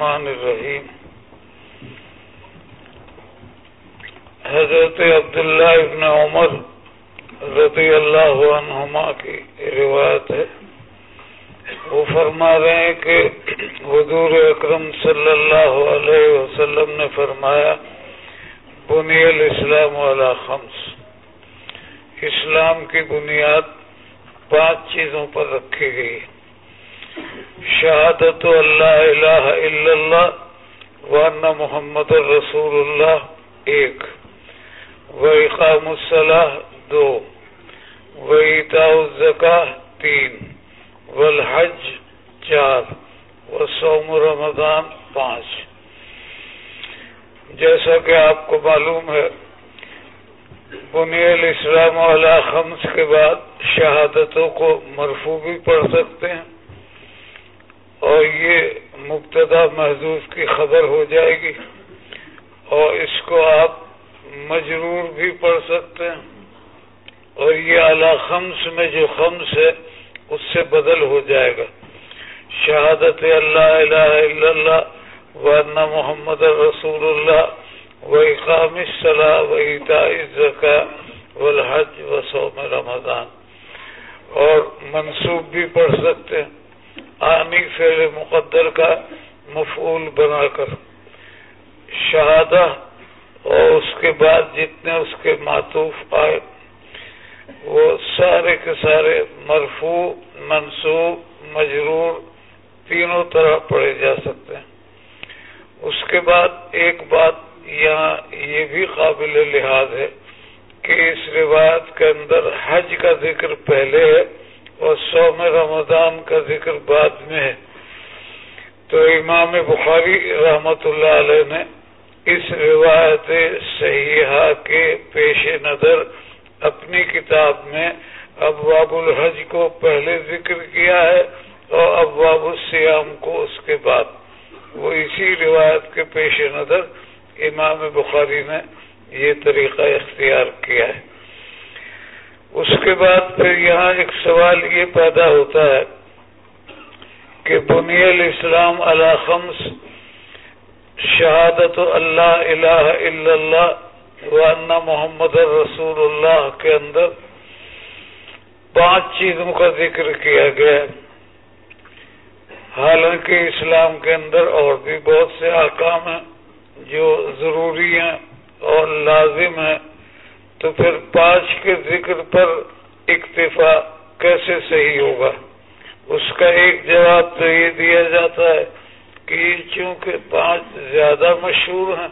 الرحمن الرحیم۔ حضرت عبداللہ ابن عمر رضی اللہ عنہما کی روایت ہے۔ وہ فرما رہے ہیں کہ حضور اکرم صلی اللہ علیہ وسلم نے فرمایا، بنی الاسلام والا خمس۔ اسلام کی بنیاد پانچ چیزوں پر رکھی گئی۔ شہادت اللہ الہ الا اللہ وانا محمد الرسول اللہ ایک و اقام الصلاح دو و اطاء تین والحج چار و سوم رمضان پانچ جیسا کہ آپ کو معلوم ہے، بنی الاسلام والا خمس کے بعد شہادتوں کو مرفوع بھی پڑھ سکتے ہیں۔ اور یہ مبتدا محضوف کی خبر ہو جائے گی اور اس کو آپ مجرور بھی پڑھ سکتے ہیں اور یہ اعلی خمس میں جو خمس ہے، اس سے بدل ہو جائے گا۔ شہادت اللہ الہ الا اللہ ورنہ محمد رسول اللہ و اقام صلاح و عطا والحج و سوم رمضان۔ اور منصوب بھی پڑھ سکتے ہیں۔ آنی فعل مقدر کا مفعول بنا کر۔ شہادہ اور اس کے بعد جتنے اس کے معطوف آئے، وہ سارے کے سارے مرفوع، منصوب، مجرور تینوں طرح پڑھے جا سکتے ہیں۔ اس کے بعد ایک بات یہاں یہ بھی قابل لحاظ ہے کہ اس روایت کے اندر حج کا ذکر پہلے ہے۔ اور سوم رمضان کا ذکر بعد میں ہے۔ تو امام بخاری رحمت اللہ علیہ نے اس روایت صحیحہ کے پیش نظر اپنی کتاب میں ابواب الحج کو پہلے ذکر کیا ہے اور ابواب السیام کو اس کے بعد۔ وہ اسی روایت کے پیش نظر امام بخاری نے یہ طریقہ اختیار کیا ہے۔ اس کے بعد پھر یہاں ایک سوال یہ پیدا ہوتا ہے کہ بنی الاسلام علی خمس شہادت اللہ الہ الا اللہ وانا محمد رسول اللہ کے اندر پانچ چیزوں کا ذکر کیا گیا حالانکہ اسلام کے اندر اور بھی بہت سے احکام ہیں جو ضروری ہیں اور لازم ہیں۔ تو پھر پانچ کے ذکر پر اکتفا کیسے صحیح ہوگا؟ اس کا ایک جواب تو یہ دیا جاتا ہے کہ چونکہ پانچ زیادہ مشہور ہیں،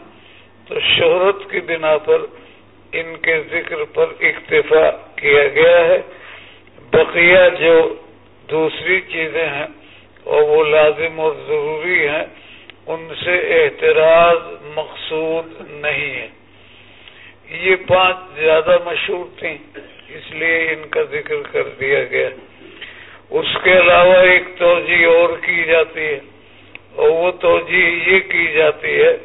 تو شہرت کی بنا پر ان کے ذکر پر اکتفا کیا گیا ہے۔ بقیہ جو دوسری چیزیں ہیں اور وہ لازم اور ضروری ہیں، ان سے احتراز مقصود نہیں ہے۔ یہ پانچ زیادہ مشہور تھیں اس لیے ان کا ذکر کر دیا گیا۔ اس کے علاوہ ایک توجہ اور کی جاتی ہے، اور وہ توجہ یہ کی جاتی ہے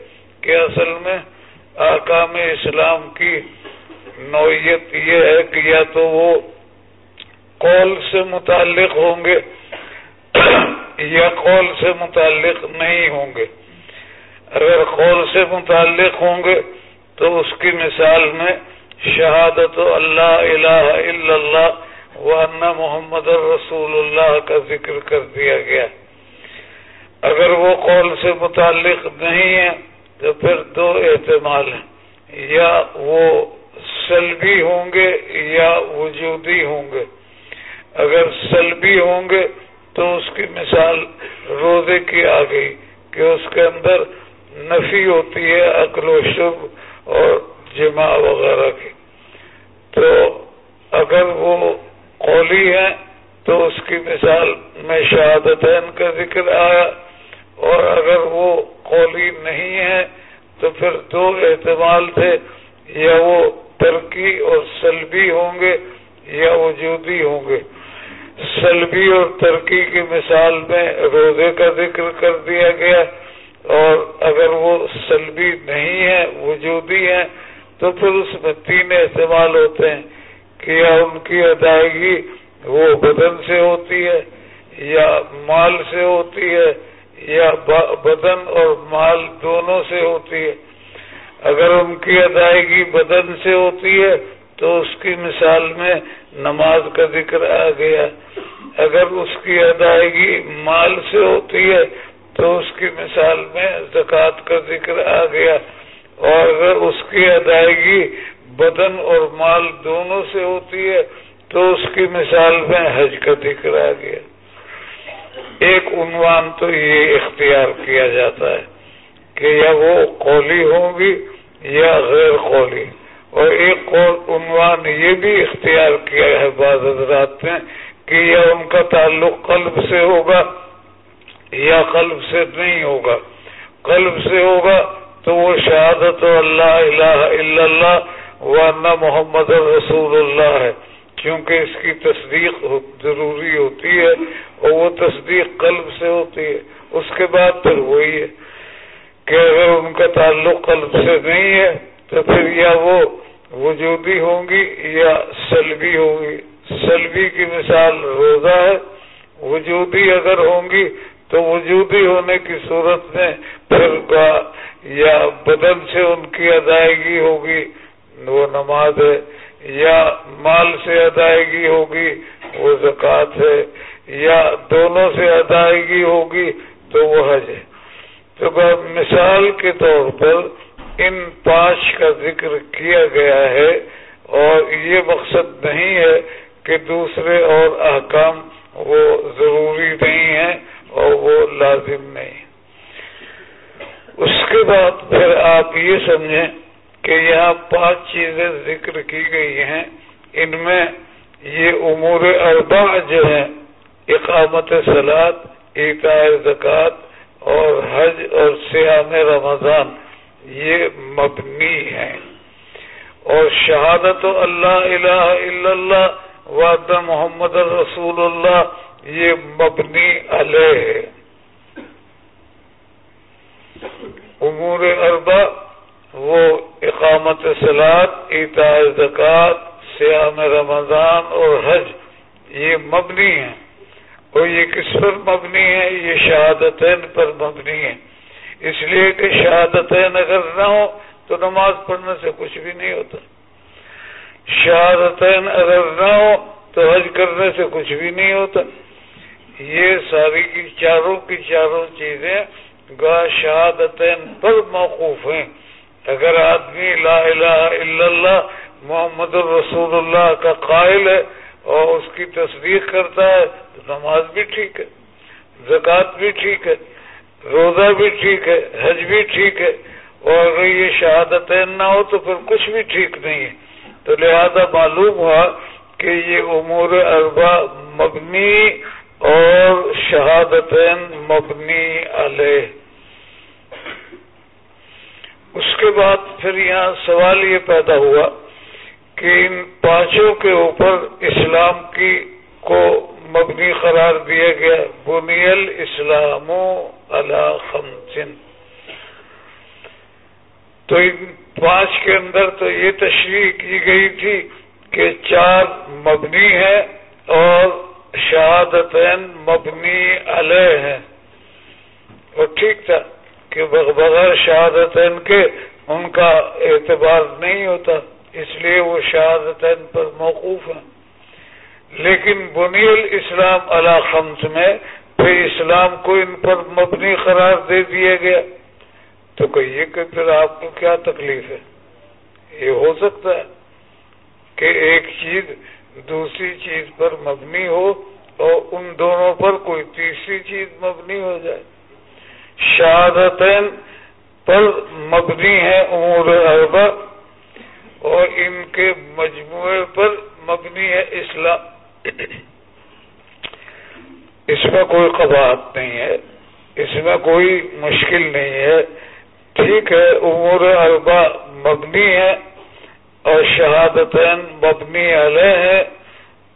کہ اصل میں آکام اسلام کی نوعیت یہ ہے کہ یا تو وہ قول سے متعلق ہوں گے، یا قول سے متعلق نہیں ہوں گے۔ اگر قول سے متعلق ہوں گے تو اس کی مثال میں شہادت اللہ الہ الا اللہ وانا محمد الرسول اللہ کا ذکر کر دیا گیا۔ اگر وہ قول سے متعلق نہیں ہے تو پھر دو احتمال ہیں۔ یا وہ سلبی ہوں گے یا وجودی ہوں گے۔ اگر سلبی ہوں گے تو اس کی مثال روزے کی آ گئی کہ اس کے اندر نفی ہوتی ہے، عقل و شب اور جمع وغیرہ کی۔ تو اگر وہ قولی ہیں، تو اس کی مثال میں شہادتین کا ذکر آیا۔ اور اگر وہ قولی نہیں ہے تو پھر دو احتمال تھے۔ یا وہ ترکی اور سلبی ہوں گے، یا وجودی ہوں گے۔ سلبی اور ترکی کی مثال میں روزے کا ذکر کر دیا گیا۔ اور اگر وہ سلبی نہیں ہے وجودی ہے تو پھر اس میں تین احتمال ہوتے ہیں کہ یا ان کی ادائیگی وہ بدن سے ہوتی ہے، یا مال سے ہوتی ہے، یا بدن اور مال دونوں سے ہوتی ہے۔ اگر ان کی ادائیگی بدن سے ہوتی ہے، تو اس کی مثال میں نماز کا ذکر آ گیا۔ اگر اس کی ادائیگی مال سے ہوتی ہے تو اس کی مثال میں زکوٰۃ کا ذکر آ گیا اور اگر اس کی ادائیگی بدن اور مال دونوں سے ہوتی ہے تو اس کی مثال میں حج کا ذکر آ گیا۔ ایک عنوان تو یہ اختیار کیا جاتا ہے کہ یا وہ قولی ہوں گی یا غیر قولی۔ اور ایک عنوان یہ بھی اختیار کیا ہے بعض حضرات نے کہ یا ان کا تعلق قلب سے ہوگا یا قلب سے نہیں ہوگا۔ قلب سے ہوگا تو وہ شہادت اللہ الہ الا اللہ ورنہ محمد رسول اللہ ہے۔ کیونکہ اس کی تصدیق ضروری ہوتی ہے اور وہ تصدیق قلب سے ہوتی ہے۔ اس کے بعد پھر وہی ہے کہ اگر ان کا تعلق قلب سے نہیں ہے تو پھر یا وہ وجودی ہوں گی یا سلبی ہوگی سلبی کی مثال روزہ ہے۔ وجودی اگر ہوں گی تو وجودی ہونے کی صورت میں پھر یا بدن سے ان کی ادائیگی ہوگی، وہ نماز ہے، یا مال سے ادائیگی ہوگی، وہ زکوٰۃ ہے، یا دونوں سے ادائیگی ہوگی تو وہ حج ہے۔ تو مثال کے طور پر ان پانچ کا ذکر کیا گیا ہے اور یہ مقصد نہیں ہے کہ دوسرے اور احکام وہ ضروری نہیں ہے اور وہ لازم نہیں۔ اس کے بعد پھر آپ یہ سمجھیں کہ یہاں پانچ چیزیں ذکر کی گئی ہیں۔ ان میں یہ امور اربا جو ہیں، اقامت سلاد ایتا زکوٰۃ اور حج اور سیام رمضان، یہ مبنی ہے اور شہادت اللہ الہ الا اللہ وعد محمد رسول اللہ یہ مبنی علیہ ہے۔ امور اربا وہ اقامت سلاد اطاع زکوٰۃ سیام رمضان اور حج، یہ مبنی ہے اور یہ کس پر مبنی ہے یہ شہادتین پر مبنی ہے اس لیے کہ شہادتین اگر نہ ہو تو نماز پڑھنے سے کچھ بھی نہیں ہوتا۔ شہادتین اگر نہ ہو تو حج کرنے سے کچھ بھی نہیں ہوتا۔ یہ ساری کی چاروں کی چاروں چیزیں گا شہادتین پر موقوف ہیں۔ اگر آدمی لا الہ الا اللہ، محمد الرسول اللہ کا قائل ہے اور اس کی تصدیق کرتا ہے، تو نماز بھی ٹھیک ہے، زکوٰۃ بھی ٹھیک ہے، روزہ بھی ٹھیک ہے، حج بھی ٹھیک ہے۔ اور اگر یہ شہادت نہ ہو تو پھر کچھ بھی ٹھیک نہیں ہے۔ تو لہذا معلوم ہوا کہ یہ امور اربا مبنی اور شہادت مبنی علیہ۔ اس کے بعد پھر یہاں سوال یہ پیدا ہوا کہ ان پانچوں کے اوپر اسلام کی کو مبنی قرار دیا گیا، بنیل اسلام خمسن۔ تو ان پانچ کے اندر تو یہ تشریح کی گئی تھی کہ چار مبنی ہے اور شہادتین مبنی علیہ ہیں۔ وہ ٹھیک تھا کہ بغیر شہادتین کے ان کا اعتبار نہیں ہوتا، اس لیے وہ شہادتین پر موقوف ہیں۔ لیکن بنی الاسلام علا خمس میں پھر اسلام کو ان پر مبنی قرار دے دیا گیا۔ تو کہیے کہ پھر آپ کو کیا تکلیف ہے؟ یہ ہو سکتا ہے کہ ایک چیز دوسری چیز پر مبنی ہو اور ان دونوں پر کوئی تیسری چیز مبنی ہو جائے۔ شہادتین پر مبنی ہے امور اربا اور ان کے مجموعے پر مبنی ہے اسلام اس میں کوئی قباحت نہیں ہے، اس میں کوئی مشکل نہیں ہے۔ ٹھیک ہے، امور اربا مبنی ہے اور شہادتین مبنی علیہ ہے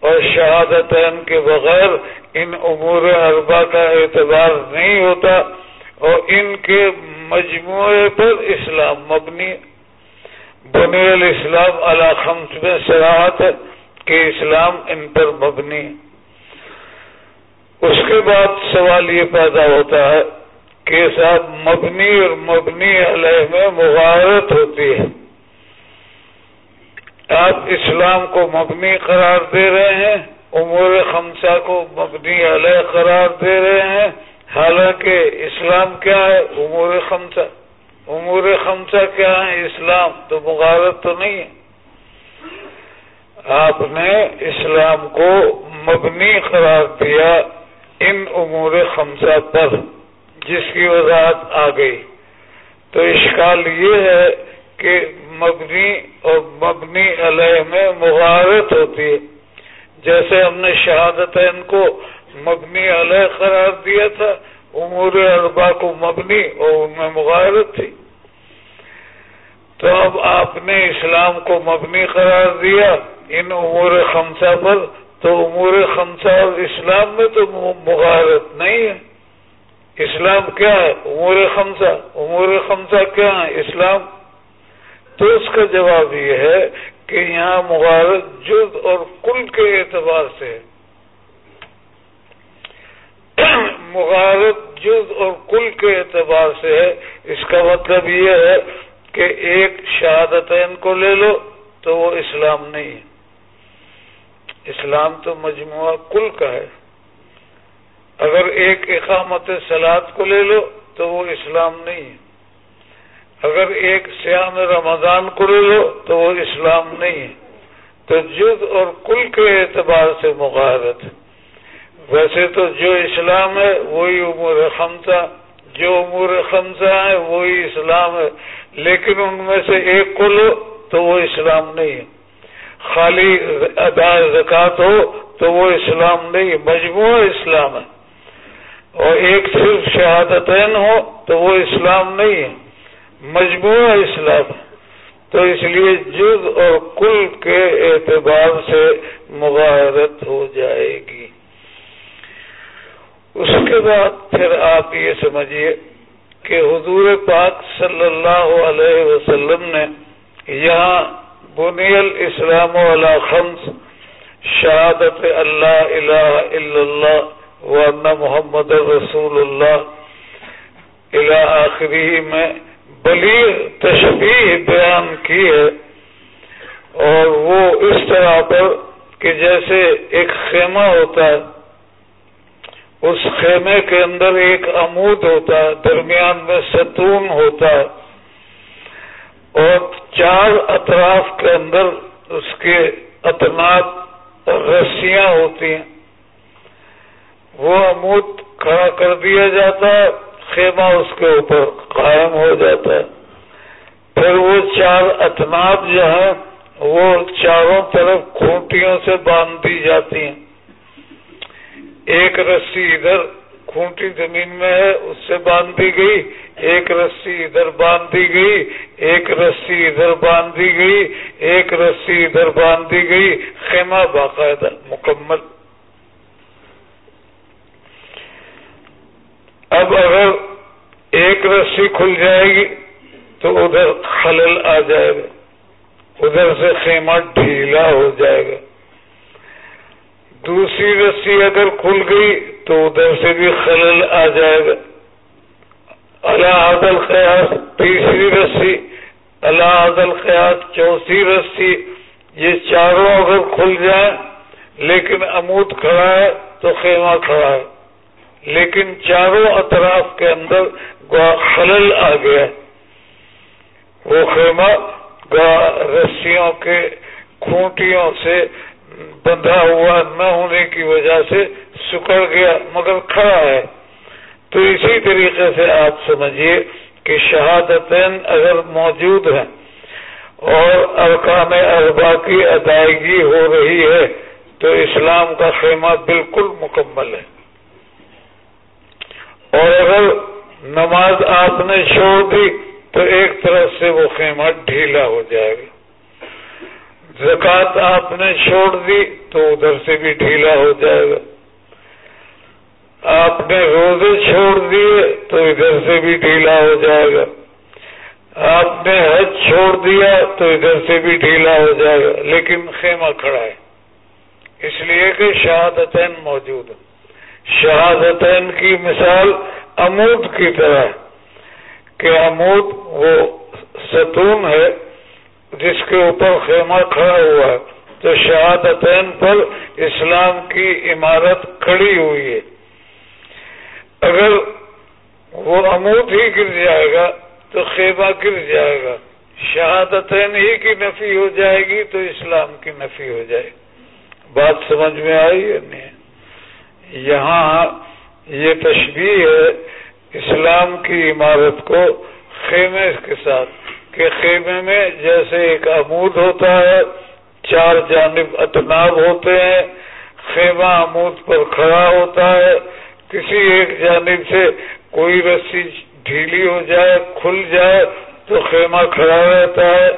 اور شہادتین کے بغیر ان امور اربا کا اعتبار نہیں ہوتا اور ان کے مجموعے پر اسلام مبنی بنی الاسلام علا خمس میں سراحت ہے کہ اسلام ان پر مبنی اس کے بعد سوال یہ پیدا ہوتا ہے کے ساتھ مبنی اور مبنی علیہ میں مغارت ہوتی ہے۔ آپ اسلام کو مبنی قرار دے رہے ہیں، امور خمسہ کو مبنی علیہ قرار دے رہے ہیں۔ حالانکہ اسلام کیا ہے؟ امور خمسہ۔ امور خمسہ کیا ہے اسلام تو مغارت تو نہیں ہے۔ آپ نے اسلام کو مبنی قرار دیا ان امور خمسہ پر، جس کی وضاحت آ گئی۔ تو اشکال یہ ہے کہ مبنی اور مبنی علیہ میں مغارت ہوتی ہے۔ جیسے ہم نے شہادت ان کو مبنی علیہ قرار دیا تھا، امور اربا کو مبنی اور ان میں مغارت تھی۔ تو اب آپ نے اسلام کو مبنی قرار دیا ان امور خمسہ پر، تو امور خمسہ اور اسلام میں تو مغارت نہیں ہے۔ اسلام کیا ہے؟ امور خمسہ۔ امور خمسہ کیا ہے؟ اسلام تو اس کا جواب یہ ہے کہ یہاں مغارت جد اور کل کے اعتبار سے مغارت جد اور کل کے اعتبار سے ہے۔ اس کا مطلب یہ ہے کہ ایک شہادتین کو لے لو تو وہ اسلام نہیں ہے۔ اسلام تو مجموعہ کل کا ہے۔ اگر ایک اقامت سلاد کو لے لو تو وہ اسلام نہیں ہے۔ اگر ایک سیام رمضان کو لے لو تو وہ اسلام نہیں ہے۔ تو جد اور کل کے اعتبار سے مغارت۔ ہے ویسے تو جو اسلام ہے، وہی امور خمسہ۔ جو امور خمسہ ہے وہی اسلام ہے۔ لیکن ان میں سے ایک کو لو تو وہ اسلام نہیں ہے۔ خالی ادا زکات ہو تو وہ اسلام نہیں ہے۔ مجموعہ اسلام ہے۔ اور ایک صرف شہادتین ہو تو وہ اسلام نہیں ہے۔ مجموعہ اسلام تو اس لیے جز اور کل کے اعتبار سے مغارت ہو جائے گی۔ اس کے بعد پھر آپ یہ سمجھیے کہ حضور پاک صلی اللہ علیہ وسلم نے یہاں بنی الاسلام علی خمس، شہادت اللہ الہ الا اللہ ورنہ محمد رسول اللہ آخری میں بلی تشبیح بیان کی ہے اور وہ اس طرح پر کہ جیسے ایک خیمہ ہوتا ہے، اس خیمے کے اندر ایک عمود ہوتا ہے، درمیان میں ستون ہوتا ہے اور چار اطراف کے اندر اس کے اطناب رسیاں ہوتی ہیں۔ وہ عمود کھڑا کر دیا جاتا ہے خیمہ اس کے اوپر قائم ہو جاتا ہے۔ پھر وہ چار اتناب جو ہیں، وہ چاروں طرف کھونٹیوں سے باندھ دی جاتی ہیں۔ ایک رسی ادھر کھونٹی زمین میں ہے، اس سے باندھ دی گئی۔ ایک رسی ادھر باندھ دی گئی۔ ایک رسی ادھر باندھ دی گئی۔ ایک رسی ادھر باندھ دی گئی۔ خیمہ باقاعدہ مکمل۔ اب اگر ایک رسی کھل جائے گی تو ادھر خلل آ جائے گا۔ ادھر سے خیمہ ڈھیلا ہو جائے گا۔ دوسری رسی اگر کھل گئی تو ادھر سے بھی خلل آ جائے گا۔ اللہ عدل قیاس تیسری رسی۔ اللہ عدل قیاس چوتھی رسی۔ یہ چاروں اگر کھل جائیں لیکن امود کھڑا ہے تو خیمہ کھڑا ہے۔ لیکن چاروں اطراف کے اندر خلل آ گیا۔ وہ خیمہ رسیوں کے کھونٹیوں سے بندھا ہوا نہ ہونے کی وجہ سے سکڑ گیا، مگر کھڑا ہے۔ تو اسی طریقے سے آپ سمجھیے کہ شہادتین اگر موجود ہیں اور ارکان اربا کی ادائیگی ہو رہی ہے، تو اسلام کا خیمہ بالکل مکمل ہے۔ اور اگر نماز آپ نے چھوڑ دی تو ایک طرف سے وہ خیمہ ڈھیلا ہو جائے گا۔ زکات آپ نے چھوڑ دی تو ادھر سے بھی ڈھیلا ہو جائے گا۔ آپ نے روزے چھوڑ دیے تو ادھر سے بھی ڈھیلا ہو جائے گا۔ آپ نے حج چھوڑ دیا تو ادھر سے بھی ڈھیلا ہو جائے گا، لیکن خیمہ کھڑا ہے۔ اس لیے کہ شہادتین موجود ہے شہادتین کی مثال امود کی طرح کہ امود وہ ستون ہے جس کے اوپر خیمہ کھڑا ہوا ہے، تو شہادتین پر اسلام کی عمارت کھڑی ہوئی ہے۔ اگر وہ امود ہی گر جائے گا، تو خیمہ گر جائے گا۔ شہادتین ہی کی نفی ہو جائے گی، تو اسلام کی نفی ہو جائے گی۔ بات سمجھ میں آئی یا نہیں؟ یہاں یہ تشبیح ہے اسلام کی عمارت کو خیمے کے ساتھ، کہ خیمے میں جیسے ایک عمود ہوتا ہے، چار جانب اتناب ہوتے ہیں، خیمہ عمود پر کھڑا ہوتا ہے، کسی ایک جانب سے کوئی رسی ڈھیلی ہو جائے، کھل جائے تو خیمہ کھڑا رہتا ہے،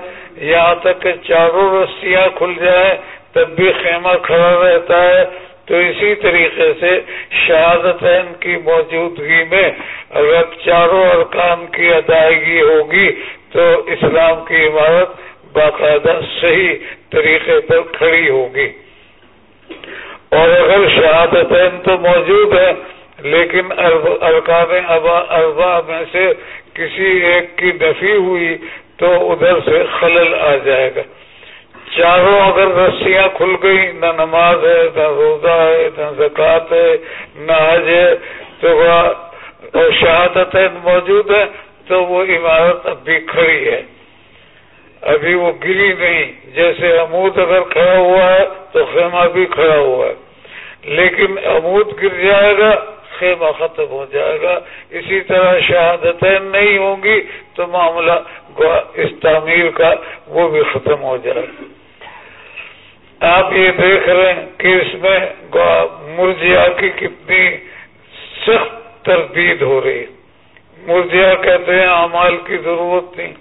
یہاں تک کہ چاروں رسیاں کھل جائیں تب بھی خیمہ کھڑا رہتا ہے۔ تو اسی طریقے سے شہادت کی موجودگی میں اگر چاروں ارکان کی ادائیگی ہوگی تو اسلام کی عمارت باقاعدہ صحیح طریقے پر کھڑی ہوگی۔ اور اگر شہادت تو موجود ہے لیکن ارکان اربا میں سے کسی ایک کی نفی ہوئی تو ادھر سے خلل آ جائے گا۔ چاروں اگر رسیاں کھل گئی، نہ نماز ہے، نہ روزہ ہے، نہ زکات ہے، نہ حج ہے، تو شہادت موجود ہے، تو وہ عمارت اب بھی کھڑی ہے۔ ابھی وہ گری نہیں، جیسے امود اگر کھڑا ہوا ہے، تو خیمہ بھی کھڑا ہوا ہے۔ لیکن امود گر جائے گا، خیمہ ختم ہو جائے گا۔ اسی طرح شہادتیں نہیں ہوں گی، تو معاملہ اس تعمیر کا وہ بھی ختم ہو جائے۔ گا آپ یہ دیکھ رہے ہیں کہ اس میں مرجیا کی کتنی سخت تردید ہو رہی ہے۔ مرجیا کہتے ہیں امال کی ضرورت نہیں۔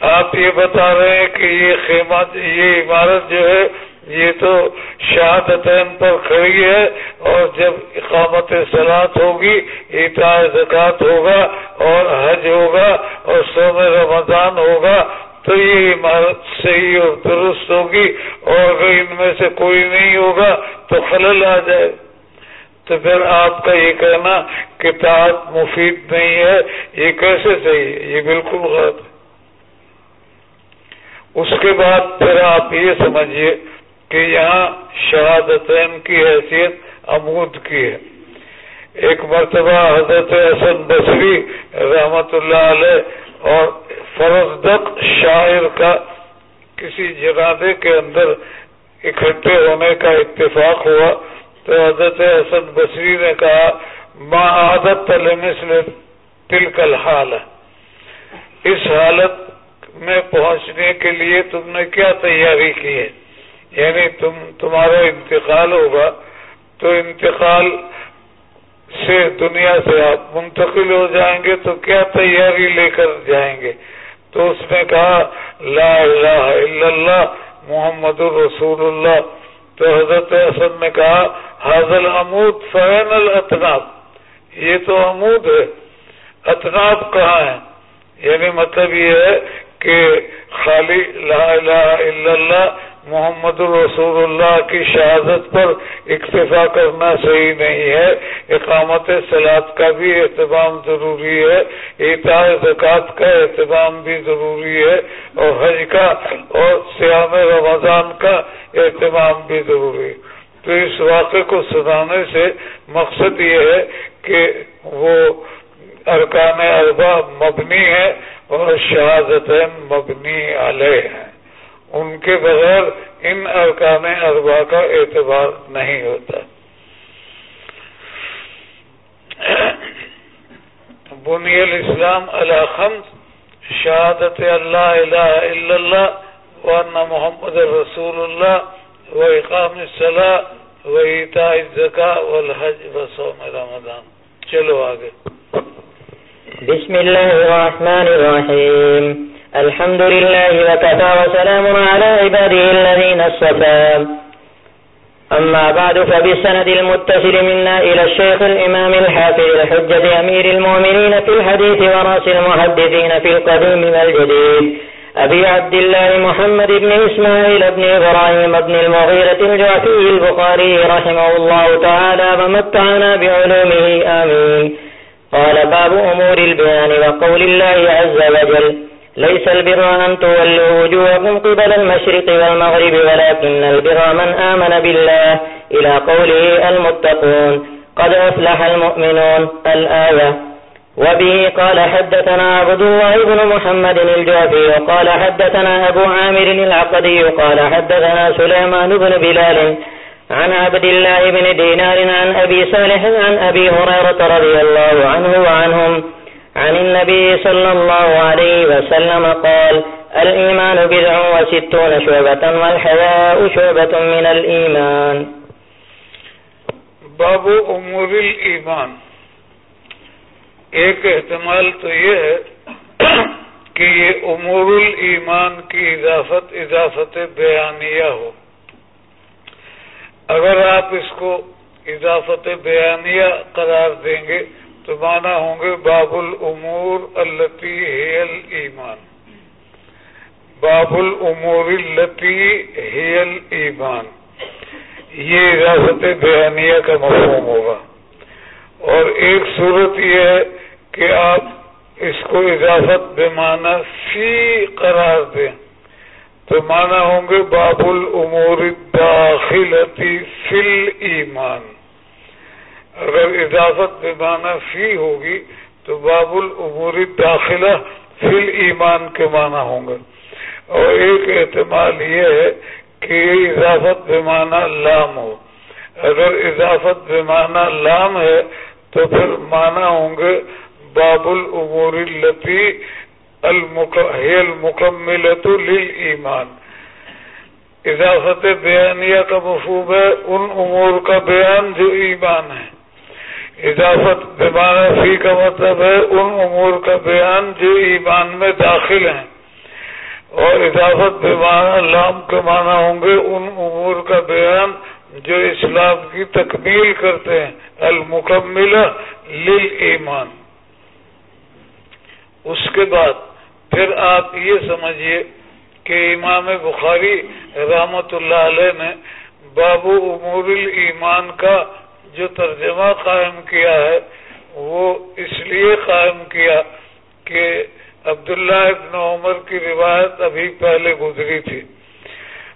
آپ یہ بتا رہے ہیں کہ یہ خیمہ، یہ عمارت جو ہے، یہ تو شہادتین پر کھڑی ہے اور جب اقامت سلاد ہوگی اطاع زکات ہوگا اور حج ہوگا اور سوم رمضان ہوگا تو یہ عمارت صحیح اور درست ہوگی اور اگر ان میں سے کوئی نہیں ہوگا تو خلل آ جائے۔ تو پھر آپ کا یہ کہنا کتاب مفید نہیں ہے، یہ کیسے صحیح ہے؟ یہ بالکل غلط ہے۔ اس کے بعد پھر آپ یہ سمجھیے کہ یہاں شہادتین کی حیثیت امود کی ہے۔ ایک مرتبہ حضرت حسن بصری رحمت اللہ علیہ اور فرزدق شاعر کا کسی جنادے کے اندر اکٹھے ہونے کا اتفاق ہوا تو حضرت حسن بصری نے کہا ماں عادت تلکل حال اس حالت میں پہنچنے کے لیے تم نے کیا تیاری کی ہے؟ یعنی تم، تمہارا انتقال ہوگا، تو انتقال سے دنیا سے آپ منتقل ہو جائیں گے تو کیا تیاری لے کر جائیں گے؟ تو اس نے کہا، لا الہ الا اللہ محمد الرسول اللہ۔ تو حضرت حسن نے کہا حاضل عمود فین الطناب یہ تو عمود ہے۔ اطناب کہاں ہے؟ یعنی مطلب یہ ہے کہ خالی لا الہ الا اللہ محمد الرسول اللہ کی شہادت پر اکتفا کرنا صحیح نہیں ہے۔ اقامت سلاد کا بھی اہتمام ضروری ہے۔ اطاع زکوٰۃ کا اہتمام بھی ضروری ہے۔ اور حج کا اور سیام رمضان کا اہتمام بھی ضروری۔ ہے تو اس واقعے کو سنانے سے مقصد یہ ہے کہ وہ ارکان اربا مبنی ہے اور شہادت مبنی علیہ ہیں۔ ان کے بغیر ان ارکان اربا کا اعتبار نہیں ہوتا۔ بنی الاسلام الحم شہادت اللہ الہ الا اللہ ورنہ محمد رسول اللہ و اقام صلاح و عطا الزکا والحج وصوم رمضان۔ چلو آگے۔ بسم الله الرحمن الرحيم الحمد لله وكفى وسلام على عباده الذين الصفى أما بعد، فبالسند المتصل منا إلى الشيخ الإمام الحافظ الحجة أمير المؤمنين في الحديث وراس المحدثين في القديم والجديد، أبي عبد الله محمد بن إسماعيل بن إبراهيم بن المغيرة الجعفي البخاري رحمه الله تعالى ومتعنا بعلومه، آمين. قال باب أمور البيان وقول الله عز وجل. ليس البر أن تولوا وجوهكم قبل المشرق والمغرب، ولكن البر من آمن بالله إلى قوله المتقون. قد أفلح المؤمنون. الآية وبه قال حدثنا عبد الله بن محمد الجافي وقال حدثنا أبو عامر العقدي، قال حدثنا سليمان بن بلال عن عبد الله بن دينار عن أبي صالح عن أبي هريرة رضي الله عنه وعنهم. عن النبي صلى الله عليه وسلم قال، الإيمان بضع وستون شعبة والحياء شعبة من الإيمان. باب امور الایمان۔ ایک احتمال تو یہ ہے کہ یہ امور الایمان کی اضافت اضافت بیانیہ ہو۔ اگر آپ اس کو اضافت بیانیہ قرار دیں گے تو مانا ہوں گے باب العمور التی ایمان باب العمور التی ہیل ایمان یہ اضافت بیانیہ کا مفہوم ہوگا۔ اور ایک صورت یہ ہے کہ آپ اس کو اضافت بے معنی فی قرار دیں۔ تو مانا ہوں گے باب العمور داخلتی فل ایمان اگر اضافت بے معنی فی ہوگی تو باب العمور داخلہ فل ایمان کے معنی ہوں گے۔ اور ایک احتمال یہ ہے کہ اضافت بمانا لام ہو۔ اگر اضافت بمانا لام ہے تو پھر مانا ہوں گے باب العمور التی المکمل ایمان اضافت بیانیہ کا مفہوم ہے، ان امور کا بیان جو ایمان ہے۔ اضافت بیمانہ فی کا مطلب ہے ان امور کا بیان جو ایمان میں داخل ہیں۔ اور اضافت بیمار لام کے معنی ہوں گے ان امور کا بیان جو اسلام کی تکمیل کرتے ہیں۔ المکمل لل ایمان اس کے بعد پھر آپ یہ سمجھیے کہ امام بخاری رحمت اللہ علیہ نے بابو امور ایمان کا جو ترجمہ قائم کیا ہے، وہ اس لیے قائم کیا کہ عبداللہ ابن عمر کی روایت ابھی پہلے گزری تھی۔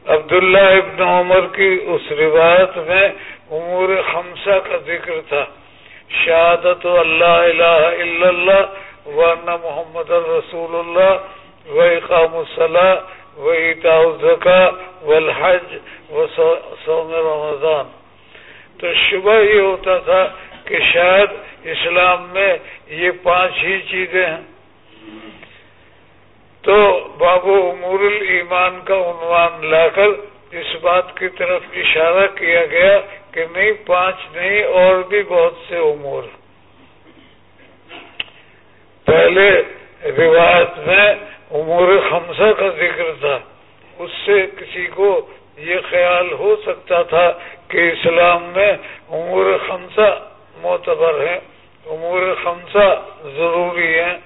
عبداللہ ابن عمر کی اس روایت میں امور خمسہ کا ذکر تھا۔ شہادت اللہ الہ الا اللہ ورنہ محمد الرسول اللہ و اقام الصلاح و اطاع الزکا والحج و سوم رمضان۔ تو شبہ یہ ہوتا تھا کہ شاید اسلام میں یہ پانچ ہی چیزیں ہیں۔ تو بابو امور ایمان کا عنوان لا کر اس بات کی طرف اشارہ کیا گیا کہ نہیں، پانچ نہیں، اور بھی بہت سے امور۔ پہلے روایت میں امور خمسہ کا ذکر تھا، اس سے کسی کو یہ خیال ہو سکتا تھا کہ اسلام میں امور خمسہ معتبر ہیں، امور خمسہ ضروری ہیں۔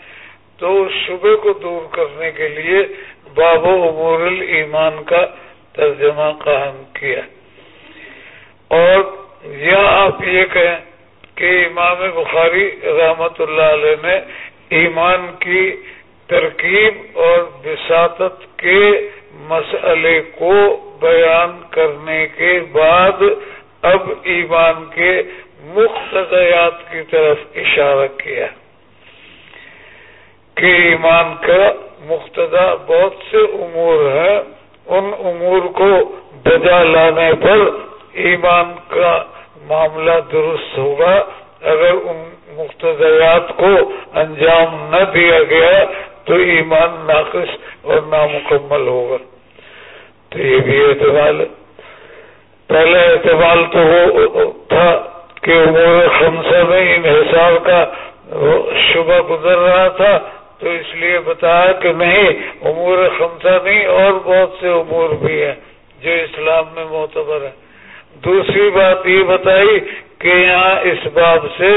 تو اس شبے کو دور کرنے کے لیے باب و ایمان کا ترجمہ قائم کیا۔ اور یا آپ یہ کہیں کہ امام بخاری رحمت اللہ علیہ نے ایمان کی ترکیب اور بساطت کے مسئلے کو بیان کرنے کے بعد اب ایمان کے مختیات کی طرف اشارہ کیا کہ ایمان کا مقتدا بہت سے امور ہیں۔ ان امور کو بجا لانے پر ایمان کا معاملہ درست ہوگا۔ اگر ان مقتدیات کو انجام نہ دیا گیا تو ایمان ناقص اور نامکمل ہوگا۔ تو یہ بھی اعتبار ہے۔ پہلا اعتبار تو وہ تھا کہ امور خمسہ میں ان حساب کا شبہ گزر رہا تھا، تو اس لیے بتایا کہ نہیں امور خمسہ نہیں، اور بہت سے امور بھی ہیں جو اسلام میں معتبر ہیں۔ دوسری بات یہ بتائی کہ یہاں اس باب سے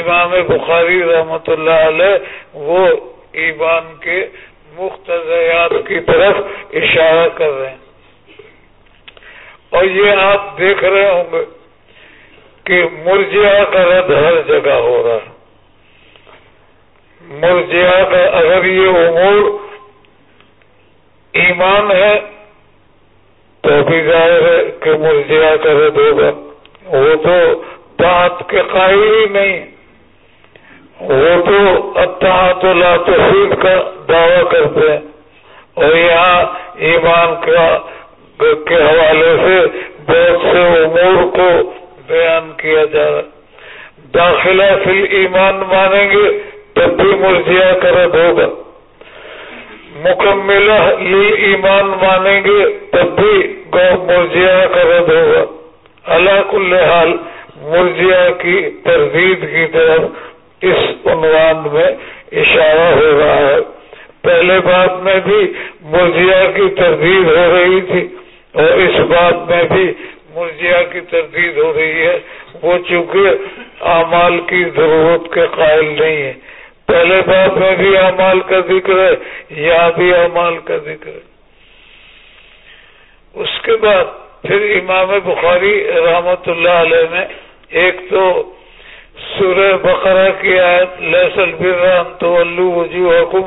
امام بخاری رحمت اللہ علیہ وہ ایمان کے مختیات کی طرف اشارہ کر رہے ہیں۔ اور یہ آپ دیکھ رہے ہوں گے کہ مرجیا کا رد ہر جگہ ہو رہا ہے۔ مرجیا کا اگر یہ امور ایمان ہے تو بھی ظاہر ہے کہ مرجیا کا رد ہوگا۔ وہ تو بات کے قائل ہی نہیں وہ تو اتحاد لا تفید کا دعویٰ کرتے ہیں۔ اور یہاں ایمان کا کے حوالے سے بہت سے امور کو بیان کیا جا رہا داخلہ فی ایمان مانیں گے تب بھی مرجیا کا رد ہوگا مکمل ایمان مانیں گے تب بھی گو مرجیا کا رد ہوگا اللہ کل حال مرجیا کی تردید کی طرف اس عنوان میں اشارہ ہو رہا ہے۔ پہلے بات میں بھی مرجیا کی تردید ہو رہی تھی اور اس بات میں بھی مرجیا کی تردید ہو رہی ہے۔ وہ چونکہ اعمال کی ضرورت کے قائل نہیں ہے۔ پہلے بات میں بھی اعمال کا ذکر ہے، یہاں بھی اعمال کا ذکر ہے۔ اس کے بعد پھر امام بخاری رحمت اللہ علیہ نے ایک تو سورہ بقرہ کی آیت لسل برام تو الو وجوہ حکم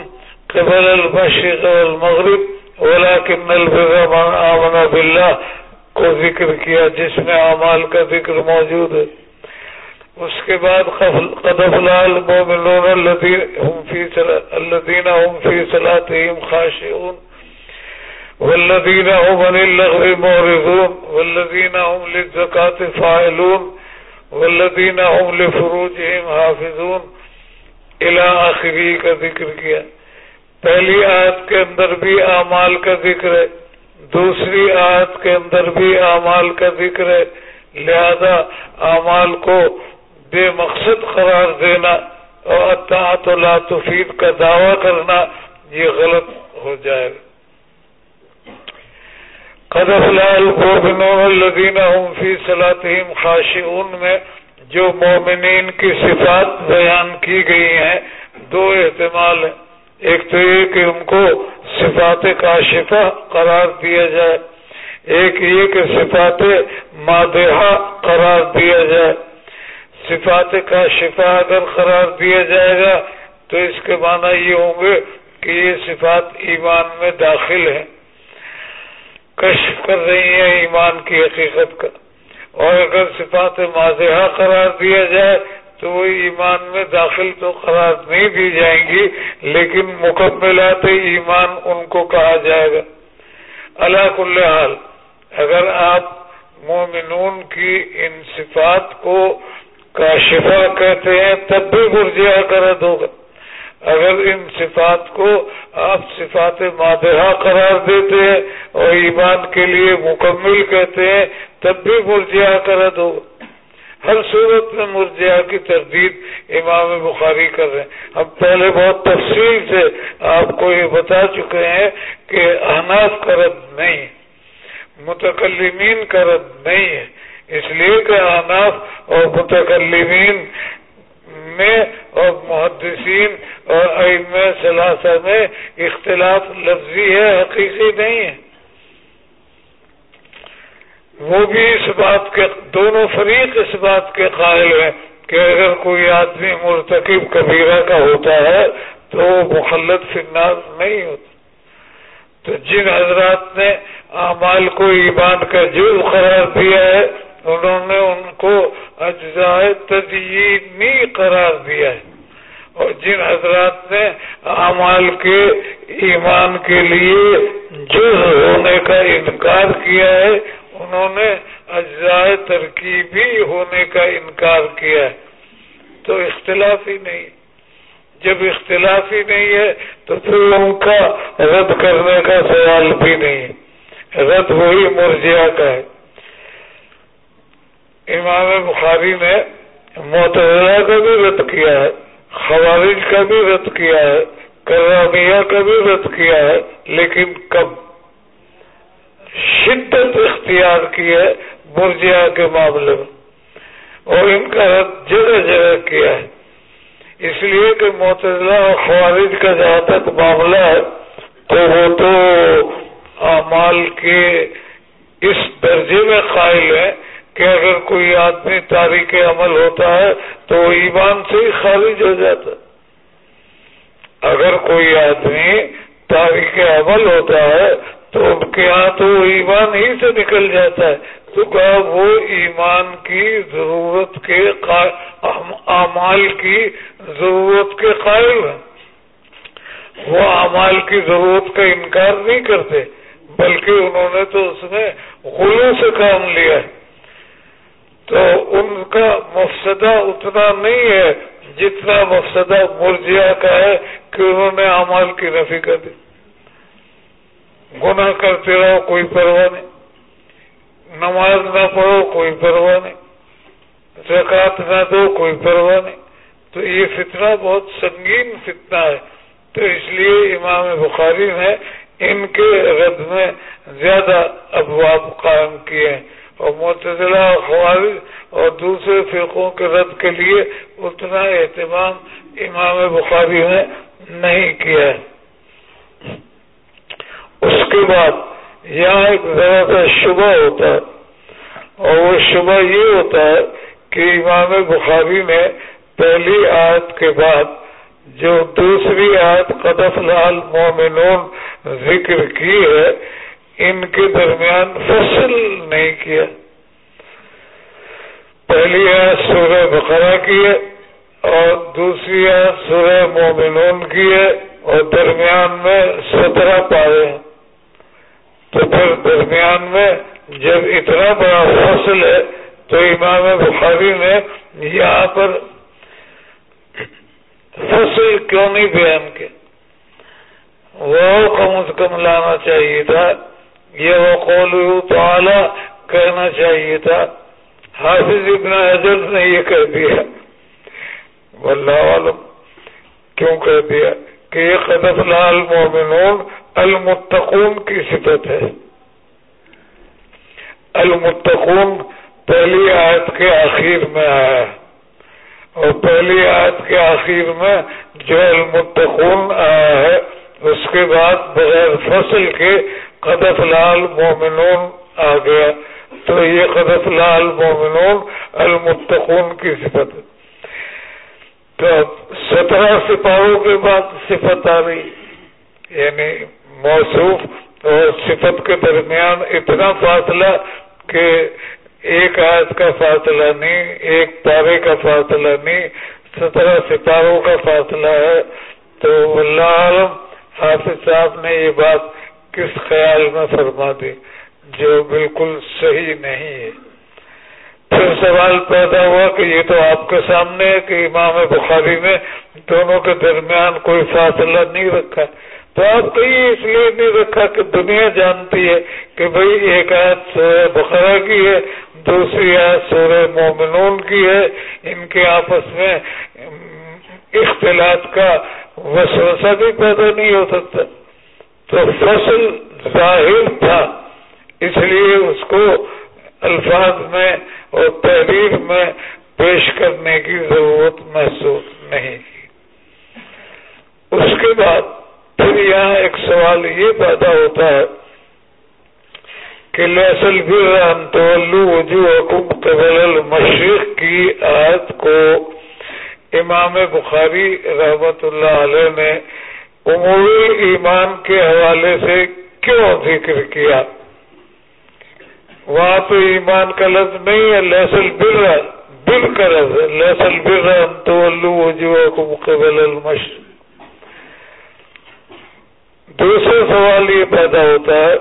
قبل المشرق والمغرب ولكن البر من آمن باللہ، کو ذکر کیا جس میں اعمال کا ذکر موجود ہے۔ اس کے بعد قدف لال مومنون الذین هم فی صلاتهم خاشعون، والذین هم عن اللغو معرضون، والذین هم للزکاة فاعلون۔ والذین هم لفروجهم حافظون، الى آخری کا ذکر کیا۔ پہلی آیت کے اندر بھی اعمال کا ذکر ہے، دوسری آیت کے اندر بھی اعمال کا ذکر ہے۔ لہذا اعمال کو بے مقصد قرار دینا اور اطاعت لا تفید کا دعویٰ کرنا یہ غلط ہو جائے گا۔ قدف لال الدین فی صلاحیم خاشعون میں، جو مومنین کی صفات بیان کی گئی ہیں، دو احتمال ہیں۔ ایک تو یہ کہ ان کو صفات کا شفا قرار دیا جائے۔ ایک یہ کہ صفات مادہ قرار دیا جائے۔ صفات کا شفا اگر قرار دیا جائے گا، تو اس کے معنی یہ ہوں گے کہ یہ صفات ایمان میں داخل ہیں۔ کشف کر رہی ہیں ایمان کی حقیقت کا۔ اور اگر صفات ماضحہ قرار دیا جائے، تو وہ ایمان میں داخل تو قرار نہیں دی جائیں گی، لیکن مکملات ایمان ان کو کہا جائے گا۔ اللہ کل حال، اگر آپ مومنون کی ان صفات کو کا شفا کہتے ہیں، تب بھی برجیا کرد ہوگا اگر ان صفات کو آپ صفات مادہ قرار دیتے ہیں اور ایمان کے لیے مکمل کہتے ہیں، تب بھی برجیا کرد ہوگا ہر صورت میں مرجیا کی تردید امام بخاری کر رہے ہیں۔ ہم پہلے بہت تفصیل سے آپ کو یہ بتا چکے ہیں کہ احناف کا رد نہیں، متکلمین کا رد نہیں ہے۔ اس لیے کہ احناف اور متکلمین میں اور محدثین اور علم ثلاثہ میں اختلاف لفظی ہے، حقیقی نہیں ہے۔ وہ بھی اس بات کے، دونوں فریق اس بات کے قائل ہیں کہ اگر کوئی آدمی مرتکب کبیرہ کا ہوتا ہے تو وہ مخلط فرناز نہیں ہوتا۔ تو جن حضرات نے اعمال کو ایمان کا جرم قرار دیا ہے، انہوں نے ان کو اجزائے تدینی قرار دیا ہے۔ اور جن حضرات نے اعمال کے ایمان کے لیے جز ہونے کا انکار کیا ہے، انہوں نے اجزاء ترکیبی ہونے کا انکار کیا ہے۔ تو اختلاف ہی نہیں۔ جب اختلاف ہی نہیں ہے، تو پھر ان کا رد کرنے کا سوال بھی نہیں ہے۔ رد وہی مرجیا کا ہے۔ امام بخاری نے معتدہ کا بھی رد کیا ہے۔ خوارج کا بھی رد کیا ہے، کرامیہ کا بھی رد کیا ہے، لیکن کب؟ شدت اختیار کی ہے برجیا کے معاملے میں۔ اور ان کا رد جگہ جگہ کیا ہے۔ اس لیے کہ معتدہ اور خوارج کا جہاں تک معاملہ ہے، تو وہ تو اعمال کے اس درجے میں قائل ہے کہ اگر کوئی آدمی تاریخ عمل ہوتا ہے تو وہ ایمان سے ہی خارج ہو جاتا اگر کوئی آدمی تاریخ عمل ہوتا ہے تو ان کے ہاں تو ایمان ہی سے نکل جاتا ہے۔ تو کہا وہ ایمان کی ضرورت کے اعمال کی ضرورت کے قائل ہیں۔ وہ اعمال کی ضرورت کا انکار نہیں کرتے، بلکہ انہوں نے تو اس میں غلو سے کام لیا ہے۔ تو ان کا مفسدہ اتنا نہیں ہے جتنا مفسدہ مرجیا کا ہے کہ انہوں نے امال کی نفی کر دی۔ گناہ کرتے رہو، کوئی پرواہ نہیں۔ نماز نہ پڑھو، کوئی پرواہ نہیں۔ زکات نہ دو، کوئی پرواہ نہیں۔ تو یہ فتنہ بہت سنگین فتنہ ہے۔ تو اس لیے امام بخاری نے ان کے رد میں زیادہ ابواب قائم کیے ہیں۔ اور متضلہ خوارج اور دوسرے فرقوں کے رد کے لیے اتنا اہتمام امام بخاری نے نہیں کیا ہے۔ اس کے بعد یہاں ایک ذرا سا شبہ ہوتا ہے اور وہ شبہ یہ ہوتا ہے کہ امام بخاری نے پہلی آیت کے بعد جو دوسری آیت قدف لال مومنون ذکر کی ہے ان کے درمیان فصل نہیں کیا۔ پہلی آیت سورہ بقرہ کی ہے اور دوسری آیت سورہ مومنون کی ہے اور درمیان میں سترہ پارے ہیں۔ تو پھر درمیان میں جب اتنا بڑا فصل ہے تو امام بخاری نے یہاں پر فصل کیوں نہیں بیان کے وہ کم از کم لانا چاہیے تھا۔ یہ وہ قول تعالی کہنا چاہیے تھا۔ حافظ ابن حضر نے یہ کہہ دیا۔ واللہ عالم۔ کیوں کہہ دیا؟ کہ یہ قدف لال مومنون المتقون کی صفت ہے۔ المتقون پہلی آیت کے آخر میں آیا اور پہلی آیت کے آخر میں جو المتقون آیا ہے، اس کے بعد بغیر فصل کے قدف لال مومنون آ گیا۔ تو یہ قدف لال مومنون المتقون کی صفت ہے۔ تو سترہ سپاہوں کے بعد صفت آ رہی یعنی موصوف اور صفت کے درمیان اتنا فاصلہ کہ ایک آیت کا فاصلہ نہیں، ایک پارے کا فاصلہ نہیں، سترہ ستاروں کا فاصلہ ہے۔ تو اللہ عالم، حافظ صاحب نے یہ بات کس خیال میں فرما دی جو بالکل صحیح نہیں ہے۔ پھر سوال پیدا ہوا کہ یہ تو آپ کے سامنے ہے کہ امام بخاری نے دونوں کے درمیان کوئی فاصلہ نہیں رکھا۔ تو آپ کہیں اس لیے نہیں رکھا کہ دنیا جانتی ہے کہ بھائی ایک آیت سورہ بخرا کی ہے، دوسری آیت سورہ مومنون کی ہے۔ ان کے آپس میں اختلاط کا وسوسہ بھی پیدا نہیں ہو سکتا۔ تو فصل ظاہر تھا۔ اس لیے اس کو الفاظ میں اور تحریر میں پیش کرنے کی ضرورت محسوس نہیں کی اس کے بعد پھر یہاں ایک سوال یہ پیدا ہوتا ہے کہ لسل قبل المشرق کی آیت کو امام بخاری رحمت اللہ علیہ نے امور ایمان کے حوالے سے کیوں ذکر کیا؟ وہاں تو ایمان کا لفظ نہیں ہے لہسل بر بر کا لفظ لہسل بر تو وجوہ قبل المشرق۔ دوسرا سوال یہ پیدا ہوتا ہے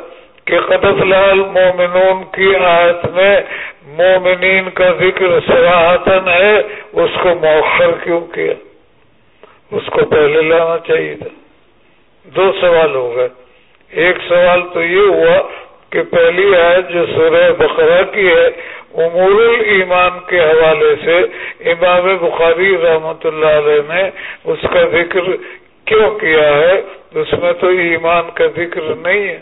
کہ قدف لال مومنون کی آیت میں مومنین کا ذکر سراہتن ہے، اس کو مؤخر کیوں کیا؟ اس کو پہلے لانا چاہیے تھا۔ دو سوال ہو گئے ایک سوال تو یہ ہوا کہ پہلی آیت جو سورہ بقرہ کی ہے، امور ایمان کے حوالے سے امام بخاری رحمت اللہ علیہ نے اس کا ذکر کیوں کیا ہے؟ اس میں تو ایمان کا ذکر نہیں ہے۔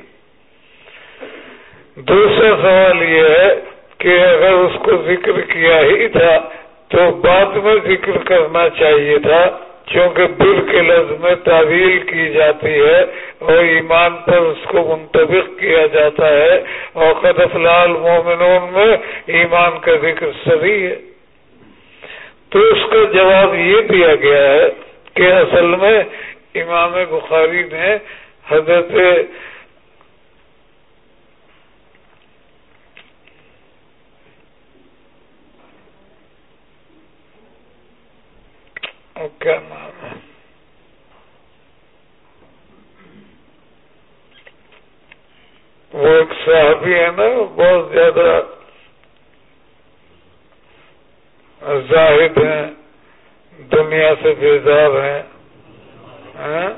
دوسرا سوال یہ ہے کہ اگر اس کو ذکر کیا ہی تھا تو بعد میں ذکر کرنا چاہیے تھا۔ کیونکہ دل کے لفظ میں تعویل کی جاتی ہے اور ایمان پر اس کو منطبق کیا جاتا ہے، اور قدف لال مومنون میں ایمان کا ذکر سبھی ہے۔ تو اس کا جواب یہ دیا گیا ہے کہ اصل میں امام بخاری نے حضرت کیا نام ہے وہ ایک صحابی ہے نا بہت زیادہ زاہد ہیں دنیا سے بیدار ہیں ہاں؟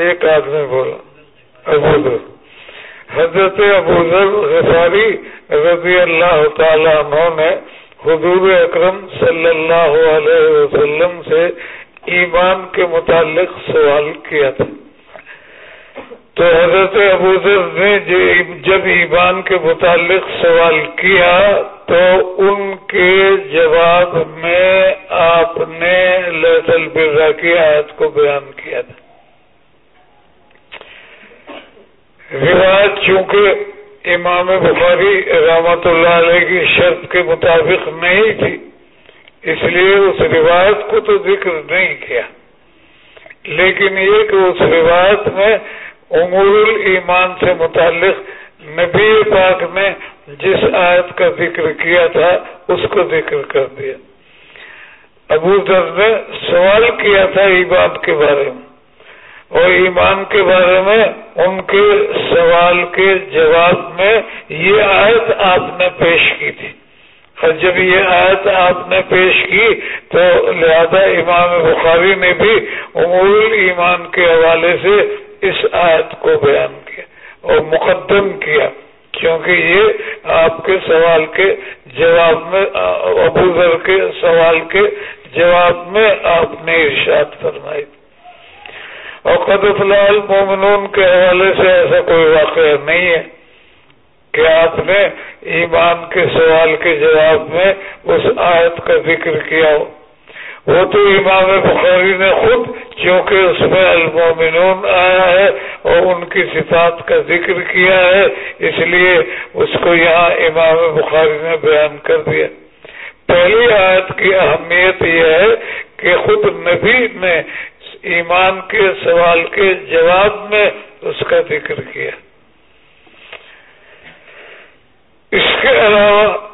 ایک آدمی بولا ابو ذر حضرت ابو ذر غفاری رضی اللہ تعالی عنہ نے حضور اکرم صلی اللہ علیہ وسلم سے ایمان کے متعلق سوال کیا تھا۔ تو حضرت ابو ذر نے جب ایمان کے متعلق سوال کیا تو ان کے جواب میں آپ نے لسل برا کی آیت کو بیان کیا تھا۔ روایت چونکہ امام بخاری رحمت اللہ علیہ کی شرط کے مطابق نہیں تھی۔ اس لیے اس روایت کو تو ذکر نہیں کیا۔ لیکن یہ کہ اس روایت میں امور ایمان سے متعلق نبی پاک نے جس آیت کا ذکر کیا تھا، اس کو ذکر کر دیا۔ ابو در نے سوال کیا تھا ایمان کے بارے میں۔ اور ایمان کے بارے میں ان کے سوال کے جواب میں یہ آیت آپ نے پیش کی تھی۔ اور جب یہ آیت آپ نے پیش کی تو لہذا امام بخاری نے بھی امور ایمان کے حوالے سے اس آیت کو بیان کیا اور مقدم کیا، کیونکہ یہ آپ کے سوال کے جواب میں، ابو ذر کے سوال کے جواب میں آپ نے ارشاد فرمائی۔ تھی اور فلال مومنون کے حوالے سے ایسا کوئی واقعہ نہیں ہے کہ آپ نے ایمان کے سوال کے جواب میں اس آیت کا ذکر کیا ہو۔ وہ تو امام بخاری نے خود کیونکہ اس میں المومنون آیا ہے اور ان کی صفات کا ذکر کیا ہے، اس لیے اس کو یہاں امام بخاری نے بیان کر دیا۔ پہلی آیت کی اہمیت یہ ہے کہ خود نبی نے ایمان کے سوال کے جواب میں اس کا ذکر کیا۔ اس کے علاوہ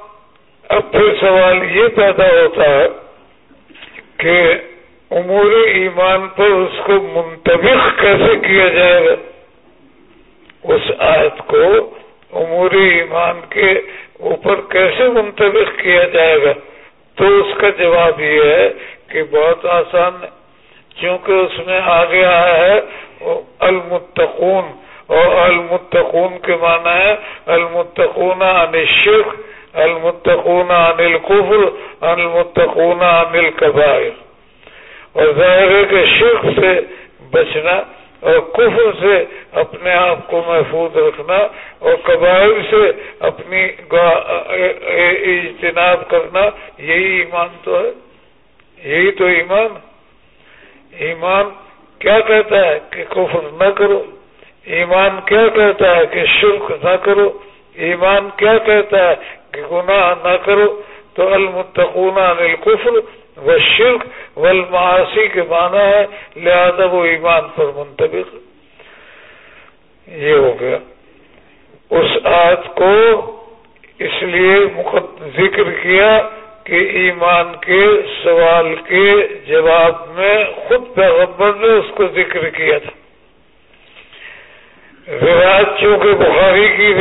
اب پھر سوال یہ پیدا ہوتا ہے کہ امور ایمان پر اس کو منتبق کیسے کیا جائے گا؟ اس آیت کو امور ایمان کے اوپر کیسے منتبق کیا جائے گا؟ تو اس کا جواب یہ ہے کہ بہت آسان ہے کیونکہ اس میں آگے آیا ہے المتقون، اور المتقون کے معنی ہے المتقون عن الشرک، المتقون عن الكفر المتقون عن الكبائر اور ظاہر ہے کہ شرک سے بچنا اور کفر سے اپنے آپ کو محفوظ رکھنا اور قبائل سے اپنی اجتناب کرنا، یہی ایمان تو ہے؟ یہی تو ایمان؟ ہے ایمان کیا کہتا ہے کہ کفر نہ کرو؟ ایمان کیا کہتا ہے کہ شرک نہ کرو؟ ایمان کیا کہتا ہے کہ گناہ نہ کرو؟ تو المتقون عن الکفر و شرک والمعاصی کے معنی ہے لہذا وہ ایمان پر منتبق یہ ہو گیا۔ اس آیت کو اس لیے ذکر کیا کہ ایمان کے سوال کے جواب میں خود پیغمبر نے اس کو ذکر کیا تھا۔ روایت چونکہ بخاری کی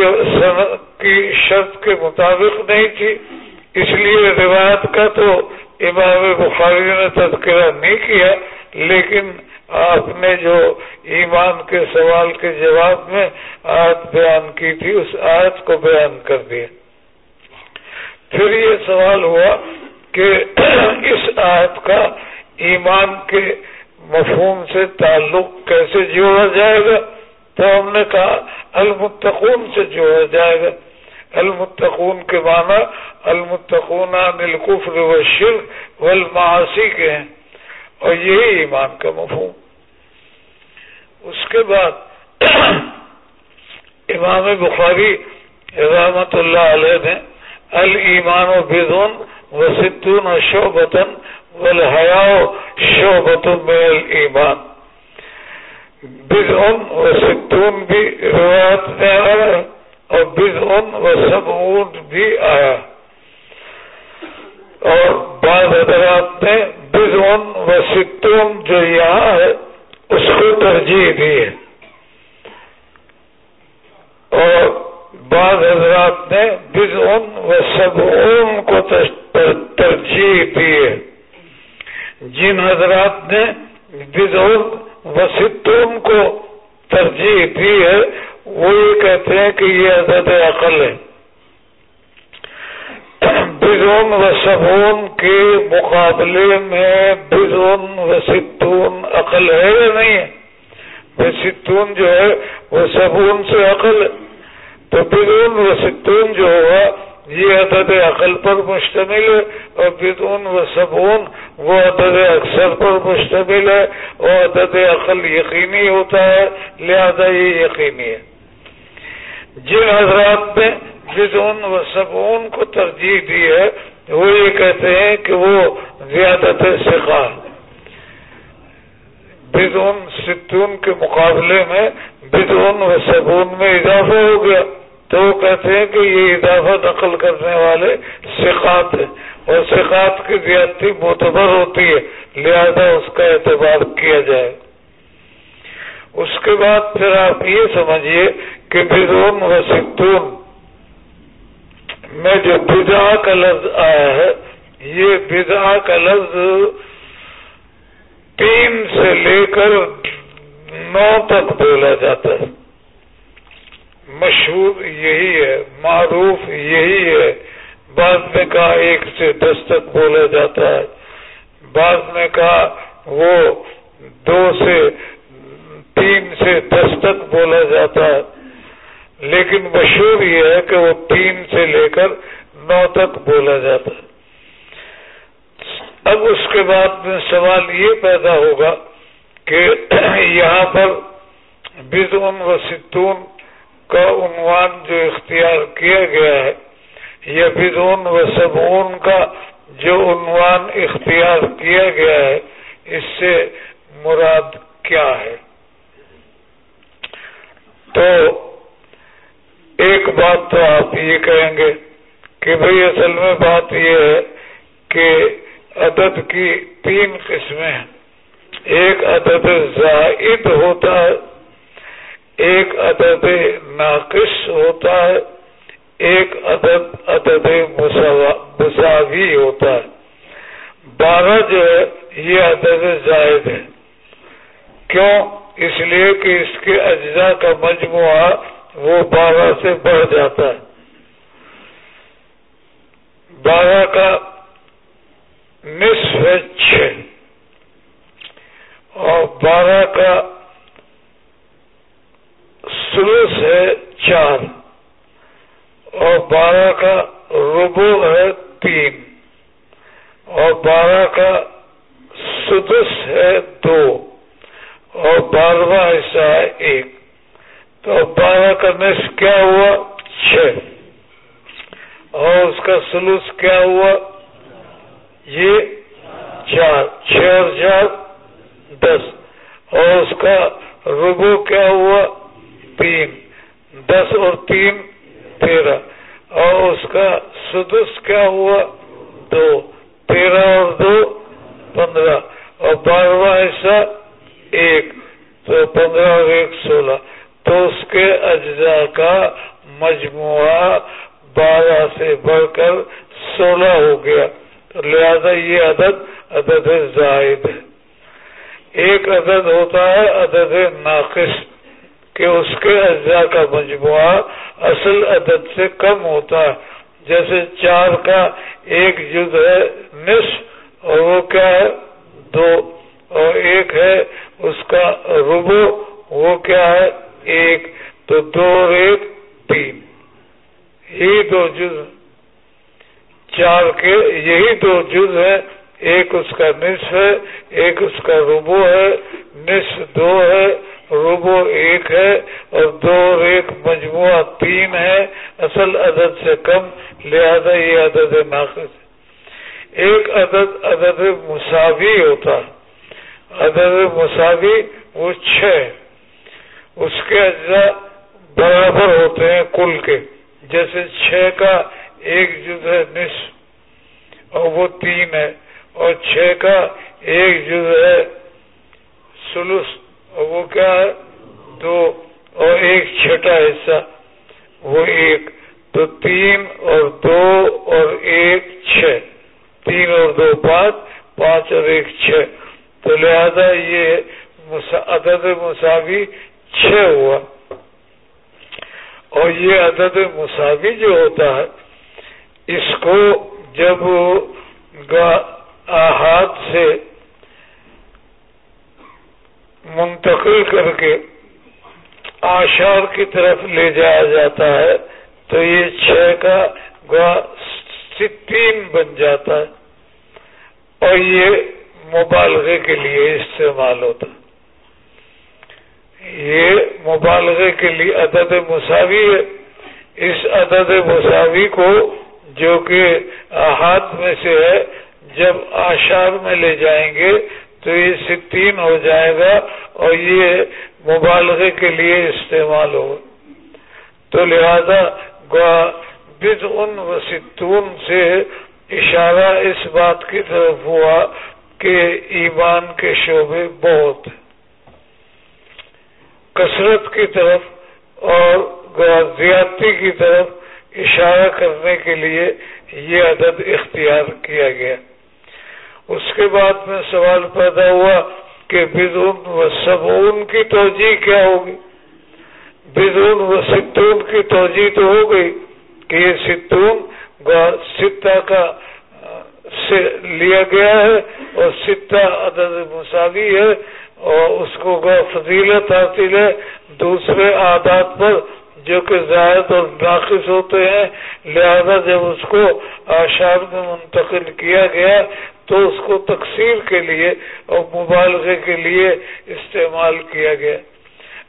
کی شرط کے مطابق نہیں تھی، اس لیے روایت کا تو امام بخاری نے تذکرہ نہیں کیا، لیکن آپ نے جو ایمان کے سوال کے جواب میں آیت بیان کی تھی، اس آیت کو بیان کر دیا۔ پھر یہ سوال ہوا کہ اس آیت کا ایمان کے مفہوم سے تعلق کیسے جوڑا جائے گا؟ تو ہم نے کہا، المتقون سے جوڑا جائے گا۔ المتقون کے معنی المتقون الکفر و شرک والمعاصی کے ہیں۔ اور یہی ایمان کا مفہوم۔ اس کے بعد امام بخاری رحمت اللہ علیہ نے المان و بدون و ستون و شعبتن والحیاء شعبت میل ایمان بز ان و ستون بھی روایت میں آیا اور بز و سب بھی آیا. اور بعض حضرات نے بز و ستون جو یہاں ہے، اس کو ترجیح دی ہے۔ اور بعض حضرات نے بز ان و سب کو ترجیح دی ہے۔ جن حضرات نے بز ان وسطون کو ترجیح دی ہے، وہ یہ کہتے ہیں کہ یہ عدد عقل ہے۔ بزون و سبون کے مقابلے میں بزون و ستون عقل ہے یا نہیں ہے؟ ستون جو ہے، وہ سبون سے عقل ہے۔ تو بزون و ستون جو ہوا، یہ عدد عقل پر مشتمل ہے اور بدون و سبون وہ عدد اکثر پر مشتمل ہے اور عدد عقل یقینی ہوتا ہے، لہذا یہ یقینی ہے۔ جن حضرات نے بدون و سبون کو ترجیح دی ہے، وہ یہ کہتے ہیں کہ وہ زیادت سکھا بدون ستون کے مقابلے میں، بدون و سبون میں اضافہ ہو گیا۔ تو وہ کہتے ہیں کہ یہ اضافہ نقل کرنے والے سکھات ہیں۔ اور سکھات کی زیادتی معتبر ہوتی ہے، لہذا اس کا اعتبار کیا جائے۔ اس کے بعد پھر آپ یہ سمجھیے کہ بدون و ستون میں جو بدا کا لفظ آیا ہے، یہ بدا کا لفظ تین سے لے کر نو تک بولا جاتا ہے۔ مشہور یہی ہے، معروف یہی ہے۔ بعض نے کہا ایک سے دس تک بولا جاتا ہے۔ بعض نے کہا وہ دو سے تین سے دس تک بولا جاتا ہے۔ لیکن مشہور یہ ہے کہ وہ تین سے لے کر نو تک بولا جاتا ہے۔ اب اس کے بعد میں سوال یہ پیدا ہوگا کہ یہاں پر بدون و ستون کا عنوان جو اختیار کیا گیا ہے، یا بدون و سبون کا جو عنوان اختیار کیا گیا ہے، اس سے مراد کیا ہے؟ تو ایک بات تو آپ یہ کہیں گے کہ بھئی اصل میں بات یہ ہے کہ عدد کی تین قسمیں ہیں ایک عدد زائد ہوتا ہے، ایک عدد ناقص ہوتا ہے، ایک عدد عدد مساوی ہوتا ہے۔ بارہ جو ہے، یہ عدد زائد ہے۔ کیوں؟ اس لیے کہ اس کے اجزاء کا مجموعہ وہ بارہ سے بڑھ جاتا ہے۔ بارہ کا نصف ہے چھ اور بارہ کا سلوس ہے چار اور بارہ کا ربو ہے تین. اور بارہ کا سدس ہے دو. اور بارہواں حصہ ہے ایک. تو بارہ کا نصف کیا ہوا؟ چھ. اور اس کا سلوس کیا ہوا؟ یہ چار چھ اور چار، دس۔ اور اس کا ربو کیا ہوا؟ تین۔ دس اور تین، تیرہ۔ اور اس کا سدس کیا ہوا؟ دو۔ تیرہ اور دو، پندرہ۔ اور بارہواں حصہ، ایک۔ تو پندرہ اور ایک، سولہ۔ تو اس کے اجزاء کا مجموعہ بارہ سے بڑھ کر سولہ ہو گیا۔ لہذا یہ عدد عدد زائد ہے۔ ایک عدد ہوتا ہے عدد ناقص کہ اس کے اجزاء کا مجموعہ اصل عدد سے کم ہوتا ہے۔ جیسے چار کا ایک جد ہے نصف اور وہ کیا ہے؟ دو۔ اور ایک ہے اس کا ربو وہ کیا ہے؟ ایک۔ تو دو اور ایک تین۔ یہی دو جز چار کے یہی دو جز ہے ایک اس کا نصف ہے، ایک اس کا ربو ہے، نصف دو ہے روبو ایک ہے، اور دو اور ایک مجموعہ تین ہے اصل عدد سے کم، لہذا یہ عدد ناقص ہے۔ ایک عدد عدد مساوی ہوتا ہے۔ عدد مساوی وہ چھ، اس کے اجزاء برابر ہوتے ہیں کل کے۔ جیسے چھ کا ایک جز ہے نصف، اور وہ تین ہے، اور چھ کا ایک جز ہے سلس اور وہ کیا ہے؟ دو، اور ایک چھٹا حصہ، وہ ایک۔ تو تین اور دو اور ایک چھ۔ تین اور دو پانچ پانچ اور ایک چھ۔ تو لہذا یہ عدد مساوی چھ ہوا۔ اور یہ عدد مساوی جو ہوتا ہے اس کو جب ہاتھ سے منتقل کر کے آشار کی طرف لے جایا جاتا ہے، تو یہ چھ کا گوا ستین بن جاتا ہے۔ اور یہ مبالغے کے لیے استعمال ہوتا۔ یہ مبالغے کے لیے عدد مساوی ہے۔ اس عدد مساوی کو جو کہ ہاتھ میں سے ہے، جب آشار میں لے جائیں گے تو یہ ستین ہو جائے گا اور یہ مبالغے کے لیے استعمال ہوگا۔ تو لہذا بد ان و ستون سے اشارہ اس بات کی طرف ہوا کہ ایمان کے شعبے بہت کثرت کی طرف اور زیادتی کی طرف اشارہ کرنے کے لیے یہ عدد اختیار کیا گیا۔ اس کے بعد میں سوال پیدا ہوا کہ بدون و سبون کی توجہ کیا ہوگی؟ بدون و ستون کی توجہ تو ہو گئی کہ یہ ستون ستا کا، سے لیا گیا ہے اور ستا عدد مساوی ہے اور اس کو فضیلت حاصل ہے دوسرے آدات پر جو کہ زائد اور ناقص ہوتے ہیں، لہذا جب اس کو آشار میں منتقل کیا گیا، تو اس کو تقسیم کے لیے اور مبالغے کے لیے استعمال کیا گیا۔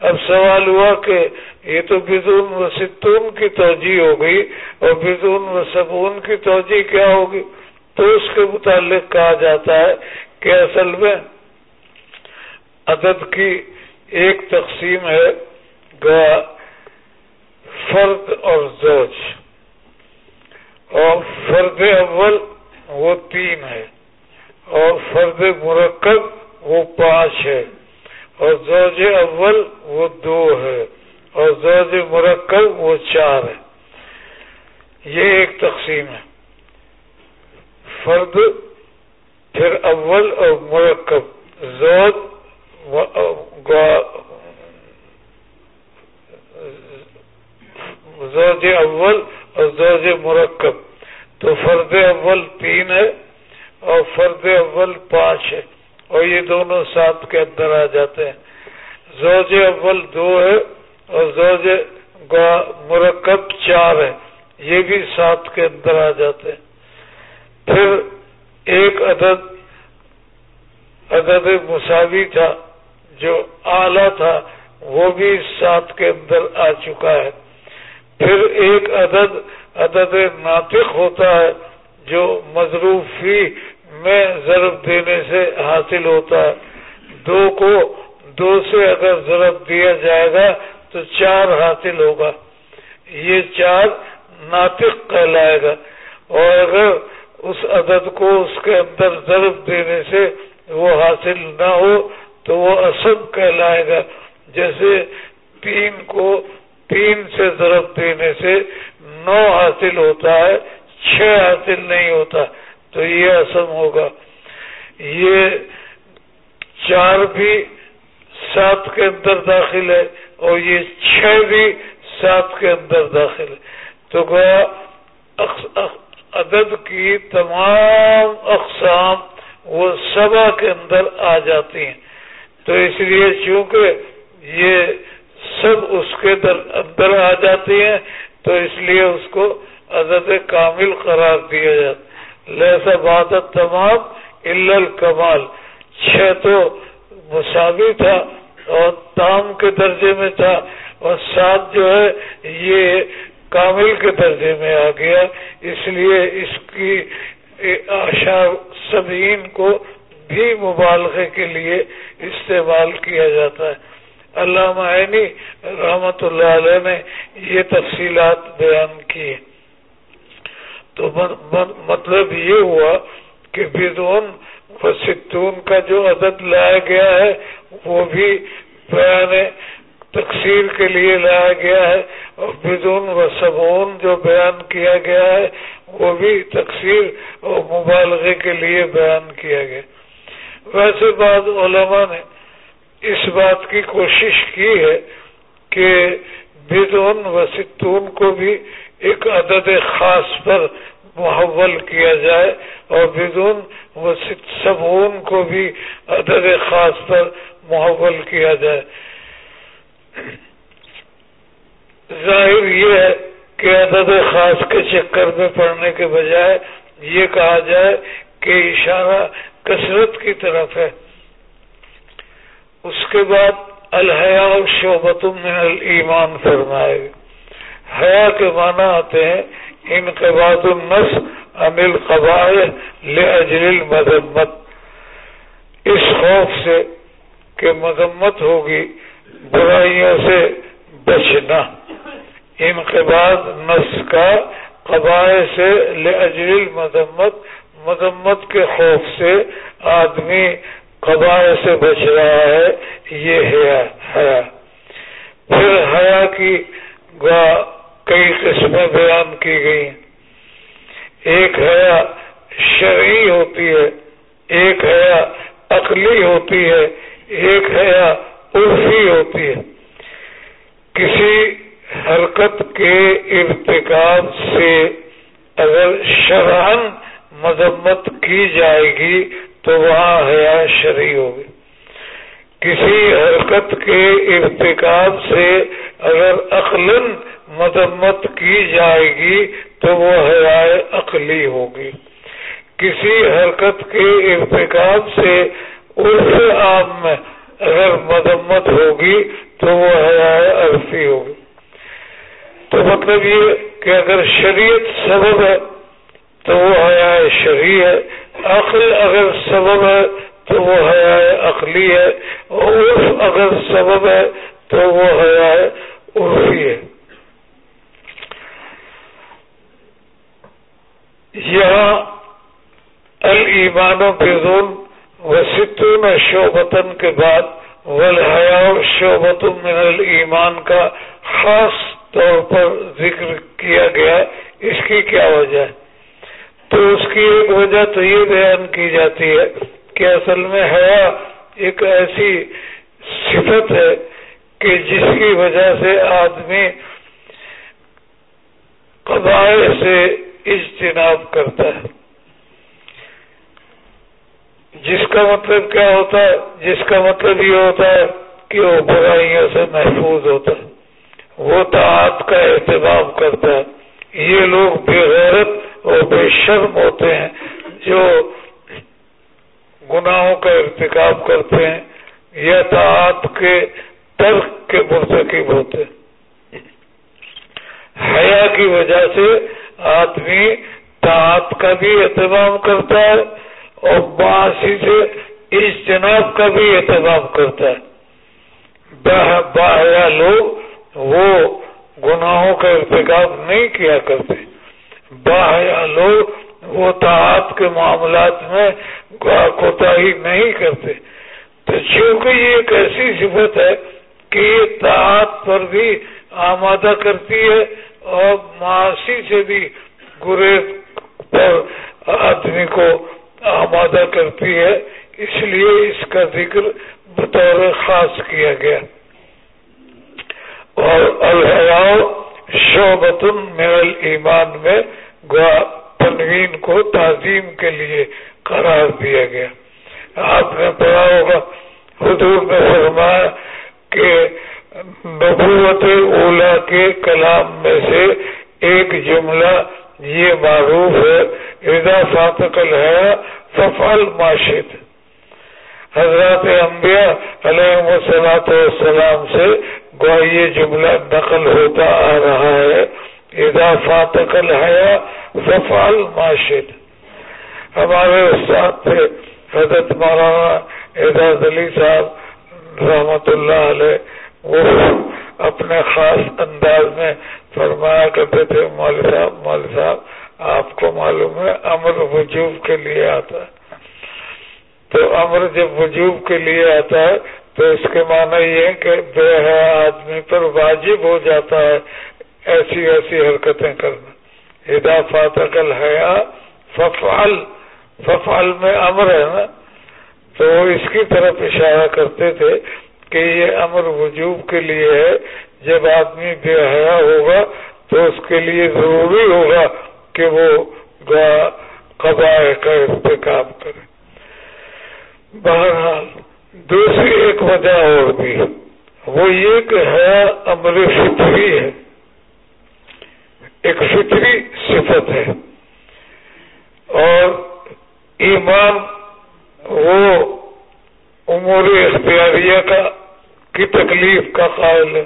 اب سوال ہوا کہ یہ تو بدون و ستون کی توجہ ہو گئی اور بدون و سبون کی توجہ کیا ہوگی؟ تو اس کے متعلق کہا جاتا ہے کہ اصل میں عدد کی ایک تقسیم ہے گوا فرد اور زوج۔ اور فرد اول وہ تین ہے، اور فرد مرکب وہ پانچ ہے، اور زوج اول وہ دو ہے، اور زوج مرکب وہ چار ہے۔ یہ ایک تقسیم ہے۔ فرد پھر اول اور مرکب، زوج زوج اول اور زوج مرکب. تو فرد اول تین ہے اور فرد اول پانچ ہے اور یہ دونوں سات کے اندر آ جاتے ہیں. زوج اول دو ہے اور زوج مرکب چار ہے. یہ بھی سات کے اندر آ جاتے ہیں. پھر ایک عدد عدد مساوی تھا، جو آلہ تھا، وہ بھی سات کے اندر آ چکا ہے. پھر ایک عدد عدد ناطق ہوتا ہے جو مضروفی میں ضرب دینے سے حاصل ہوتا ہے۔ دو کو دو سے اگر ضرب دیا جائے گا تو چار حاصل ہوگا۔ یہ چار ناطق کہلائے گا۔ اور اگر اس عدد کو اس کے اندر ضرب دینے سے وہ حاصل نہ ہو تو وہ اسد کہلائے گا۔ جیسے تین کو تین سے ضرب دینے سے نو حاصل ہوتا ہے، چھ حاصل نہیں ہوتا۔ تو یہ اسم ہوگا۔ یہ چار بھی سات کے اندر داخل ہے اور یہ چھ بھی سات کے اندر داخل ہے۔ تو گویا عدد کی تمام اقسام وہ سبا کے اندر آ جاتی ہیں۔ تو اس لیے چونکہ یہ سب اس کے در اندر آ جاتی ہیں، تو اس لیے اس کو عدد کامل قرار دیا جاتا لہذا بادت تمام الکمال چھ تو مساوی تھا اور تام کے درجے میں تھا، اور سات جو ہے، یہ کامل کے درجے میں آ گیا۔ اس لیے اس کی آشا سبین کو بھی مبالغے کے لیے استعمال کیا جاتا ہے۔ علامہ عینی رحمت اللہ علیہ نے یہ تفصیلات بیان کی تو مطلب یہ ہوا کہ بدون و ستون کا جو عدد لایا گیا ہے، وہ بھی بیان تقسیر کے لیے لایا گیا ہے اور بدون و سبون جو بیان کیا گیا ہے، وہ بھی تقسیر اور مبالغے کے لیے بیان کیا گیا۔ ویسے بعض علماء نے اس بات کی کوشش کی ہے کہ بدون و ستون کو بھی ایک عدد خاص پر محول کیا جائے اور بدون و سبون کو بھی عدد خاص پر محول کیا جائے۔ ظاہر یہ ہے کہ عدد خاص کے چکر میں پڑھنے کے بجائے یہ کہا جائے کہ اشارہ کثرت کی طرف ہے۔ اس کے بعد الحیا شعبت من ایمان فرمائے۔ حیا کے معنی آتے ہیں انقباد النس امل قبائل لے مذمت اس خوف سے کہ مذمت ہوگی، برائیوں سے بچنا۔ انقباد نس کا قبائل سے لے مذمت مذمت کے خوف سے آدمی قبائل سے بچ رہا ہے، یہ حیا پھر حیا کی کئی قسمیں بیان کی گئی ایک حیا شرعی ہوتی ہے، ایک حیا عقلی ہوتی ہے، ایک حیا عرفی ہوتی ہے۔ کسی حرکت کے ارتکاب سے اگر شرحن مذمت کی جائے گی تو وہاں حیا شرعی ہوگی۔ کسی حرکت کے ارتکاب سے اگر عقلن مذمت کی جائے گی تو وہ حیائے عقلی ہوگی۔ کسی حرکت کے ارتکاب سے عرف عام میں اگر مذمت ہوگی تو وہ حیائے عرفی ہوگی۔ تو مطلب یہ کہ اگر شریعت سبب ہے تو وہ حیائے شریع ہے۔ عقل اگر سبب ہے تو وہ حیائے عقلی ہے اور عرف اگر سبب ہے تو وہ حیائے عرفی ہے۔ یہاں المان و بدون و ستون شعبتن کے بعد ولحیا شعبت من المان کا خاص طور پر ذکر کیا گیا۔ اس کی کیا وجہ ہے؟ تو اس کی ایک وجہ تو یہ بیان کی جاتی ہے کہ اصل میں حیا ایک ایسی صفت ہے کہ جس کی وجہ سے آدمی قبائل سے اجتناب کرتا ہے۔ جس کا مطلب کیا ہوتا ہے؟ جس کا مطلب یہ ہوتا ہے کہ وہ برائیوں سے محفوظ ہوتا ہے، وہ تعات کا اہتمام کرتا ہے۔ یہ لوگ بے غیرت اور بے شرم ہوتے ہیں جو گناہوں کا ارتکاب کرتے ہیں یا تعات کے، ترک کے مرتکب ہوتے ہیں۔ حیا کی وجہ سے آدمی تعت کا بھی اہتمام کرتا ہے اور باسی سے اجتناب کا بھی اہتمام کرتا ہے۔ باہیا لوگ وہ گناہوں کا ارتکاب نہیں کیا کرتے۔ باہیا لوگ وہ تعت کے معاملات میں کوتا ہی نہیں کرتے۔ تو چونکہ یہ ایک ایسی صفت ہے کہ یہ تعت پر بھی آمادہ کرتی ہے اور معاشی سے بھی گریز پر آدمی کو آمادہ کرتی ہے، اس لیے اس کا ذکر بطور خاص کیا گیا۔ اور الحراؤ شعبت من ایمان میں تنوین کو تعظیم کے لیے قرار دیا گیا۔ آپ نے پڑھا ہوگا، حضور نے فرمایا کہ نبوت اولا کے کلام میں سے ایک جملہ یہ معروف ہے رضا فاتقل ہے سفال معاشد حضرات انبیاء علیہ وسلاۃ والسلام سے گوا یہ جملہ نقل ہوتا آ رہا ہے۔ ادا فاتقل ہے سفال معاشد ہمارے استاد تھے، حضرت مولانا اعزاز علی صاحب رحمت اللہ علیہ، وہ اپنے خاص انداز میں فرمایا کرتے تھے مول صاحب مول صاحب، آپ کو معلوم ہے، امر وجوب کے لیے آتا ہے۔ تو امر جب وجوب کے لیے آتا ہے، تو اس کے معنی یہ کہ بے ہے آدمی پر واجب ہو جاتا ہے ایسی ایسی حرکتیں کرنا۔ ہدا فاتقل حیا ففعل ففعل میں امر ہے نا۔ تو اس کی طرف اشارہ کرتے تھے کہ یہ امر وجوب کے لیے ہے۔ جب آدمی بے حیا ہوگا تو اس کے لیے ضروری ہوگا کہ وہ قبائے کا ارتکاب کرے۔ بہرحال، دوسری ایک وجہ اور بھی۔ وہ یہ کہ ہے امر فطری ہے۔ ایک فطری صفت ہے۔ اور ایمان وہ امور اختیاریہ کا کی تکلیف کا قائل ہے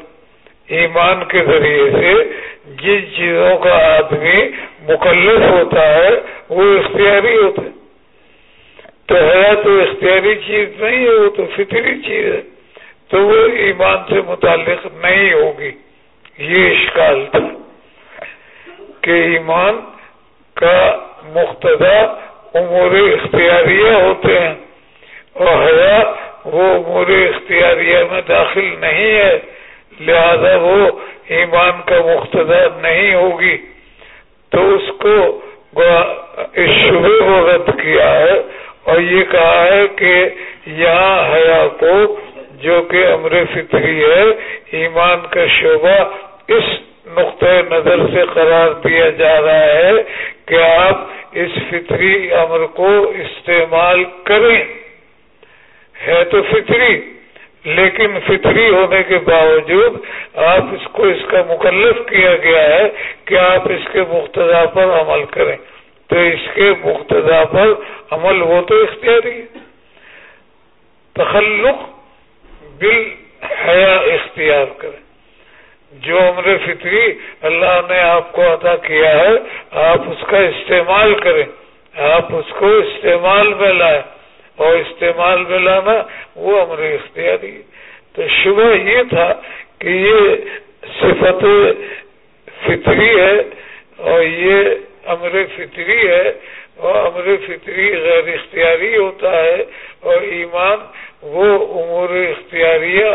ایمان کے ذریعے سے جن چیزوں کا آدمی مکلف ہوتا ہے، وہ اختیاری ہوتا ہے۔ تو ہے تو اختیاری چیز نہیں ہے، وہ تو فطری چیز ہے۔ تو وہ ایمان سے متعلق نہیں ہوگی۔ یہ اشکال تھا۔ کہ ایمان کا مقتدا امور اختیاریہ ہوتے ہیں اور حیا وہ امور اختیاریہ میں داخل نہیں ہے، لہذا وہ ایمان کا مقتدا نہیں ہوگی۔ تو اس کو اس شبے کو رد کیا ہے اور یہ کہا ہے کہ یہاں حیا کو جو کہ امر فطری ہے، ایمان کا شعبہ اس نقطۂ نظر سے قرار دیا جا رہا ہے کہ آپ اس فطری امر کو استعمال کریں۔ ہے تو فطری، لیکن فطری ہونے کے باوجود آپ اس کو اس کا مکلف کیا گیا ہے کہ آپ اس کے مقتدا پر عمل کریں۔ تو اس کے مقتدا پر عمل وہ تو اختیاری تخلق بل حیا اختیار کریں۔ جو عمر فطری اللہ نے آپ کو عطا کیا ہے، آپ اس کا استعمال کریں۔ آپ اس کو استعمال میں لائیں۔ اور استعمال میں لانا وہ امر اختیاری۔ تو شبہ یہ تھا کہ یہ صفت فطری ہے اور یہ امر فطری ہے۔ اور امر فطری غیر اختیاری ہوتا ہے۔ اور ایمان وہ امور اختیاریہ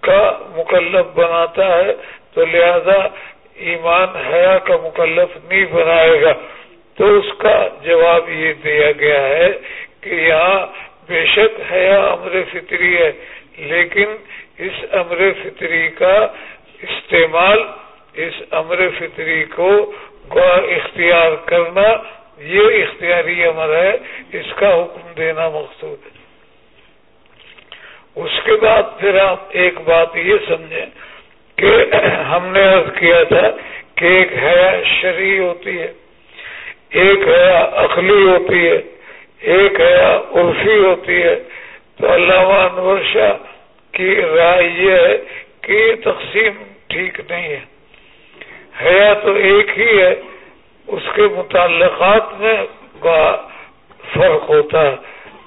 کا مکلف بناتا ہے۔ تو لہذا ایمان حیا کا مکلف نہیں بنائے گا۔ تو اس کا جواب یہ دیا گیا ہے کہ یہاں بے شک حیا امر فطری ہے، لیکن اس امر فطری کا استعمال، اس امر فطری کو اختیار کرنا، یہ اختیاری امر ہے، اس کا حکم دینا مقصود ہے۔ اس کے بعد پھر آپ ایک بات یہ سمجھیں۔ کہ ہم نے عرض کیا تھا کہ ایک حیا شرعی ہوتی ہے، ایک حیا عقلی ہوتی ہے، ایک ہے عرفی ہوتی ہے۔ تو علامہ انور شاہ کی رائے یہ ہے کہ یہ تقسیم ٹھیک نہیں ہے۔ حیا تو ایک ہی ہے، اس کے متعلقات میں فرق ہوتا ہے۔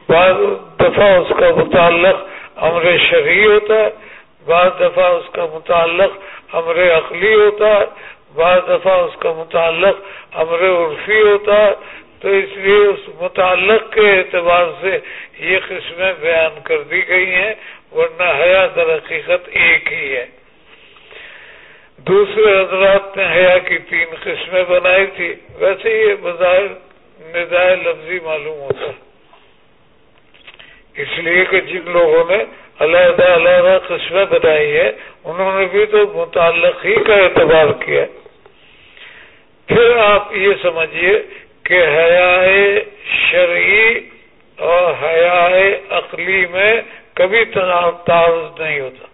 بعض دفعہ اس کا متعلق امر شرعی ہوتا ہے بعض دفعہ اس کا متعلق امر عقلی ہوتا ہے، بعض دفعہ اس کا متعلق امر عرفی ہوتا ہے۔ تو اس لیے اس متعلق کے اعتبار سے یہ قسمیں بیان کر دی گئی ہیں، ورنہ حیا در حقیقت ایک ہی ہے۔ دوسرے حضرات نے حیا کی تین قسمیں بنائی تھی۔ ویسے یہ بظاہر ندائے لفظی معلوم ہوتا ہے۔ اس لیے کہ جن لوگوں نے علیحدہ علیحدہ قسمیں بنائی ہیں انہوں نے بھی تو متعلق ہی کا اعتبار کیا۔ پھر آپ یہ سمجھیے کہ حیا شرعی اور حیا عقلی میں کبھی تعارض نہیں ہوتا۔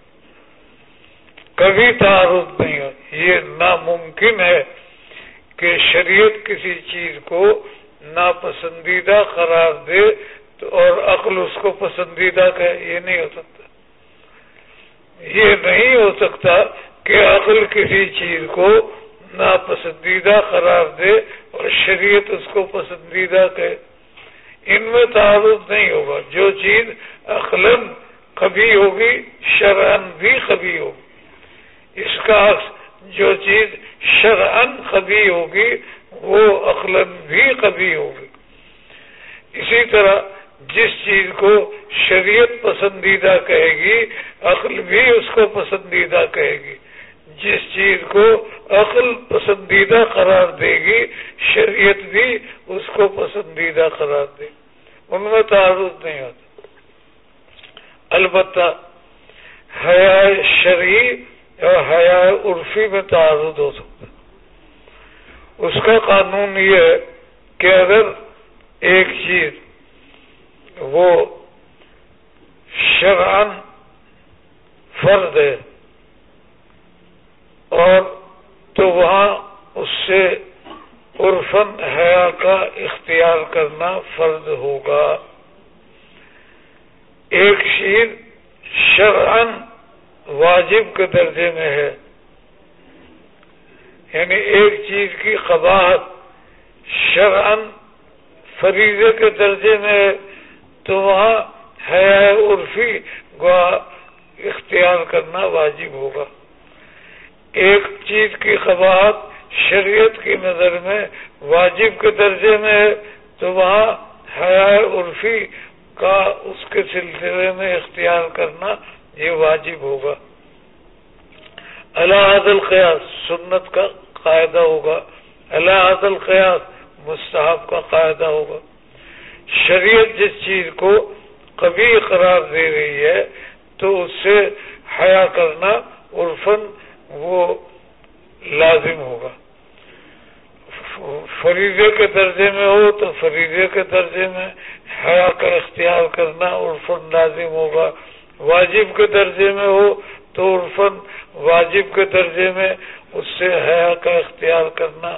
کبھی تعارض نہیں ہوتا۔ یہ ناممکن ہے کہ شریعت کسی چیز کو ناپسندیدہ قرار دے اور عقل اس کو پسندیدہ کہ یہ نہیں ہو سکتا۔ یہ نہیں ہو سکتا کہ عقل کسی چیز کو ناپسندیدہ قرار دے اور شریعت اس کو پسندیدہ کہ۔ ان میں تعارف نہیں ہوگا۔ جو چیز اخلن کبھی ہوگی شرعن بھی کبھی ہوگی۔ اس کا جو چیز شرعن کبھی ہوگی، وہ اخلن بھی کبھی ہوگی۔ اسی طرح جس چیز کو شریعت پسندیدہ کہے گی، عقل بھی اس کو پسندیدہ کہے گی۔ جس چیز کو عقل پسندیدہ قرار دے گی، شریعت بھی اس کو پسندیدہ قرار دے گی۔ ان میں تعارف نہیں ہوتا۔ البتہ حیا شرعی اور حیا عرفی میں تعارف ہو سکتا اس کا قانون یہ ہے کہ اگر ایک چیز وہ شرعن فرد ہے اور تو وہاں اس سے عرفن حیا کا اختیار کرنا فرض ہوگا۔ ایک شیر شرعن واجب کے درجے میں ہے۔ یعنی ایک چیز کی قباحت شرعن فریضے کے درجے میں ہے۔ تو وہاں حیا عرفی گوا اختیار کرنا واجب ہوگا۔ ایک چیز کی قباحت شریعت کی نظر میں واجب کے درجے میں ہے، تو وہاں حیا عرفی کا اس کے سلسلے میں اختیار کرنا یہ واجب ہوگا۔ اللہ عدل سنت کا قاعدہ ہوگا۔ اللہ عدل مستحب کا قاعدہ ہوگا۔ شریعت جس چیز کو کبھی قرار دے رہی ہے، تو اس سے حیا کرنا عرفن وہ لازم ہوگا۔ فریضے کے درجے میں ہو تو فریضے کے درجے میں حیا کا اختیار کرنا عرفن لازم ہوگا۔ واجب کے درجے میں ہو تو عرفن واجب کے درجے میں اس سے حیا کا اختیار کرنا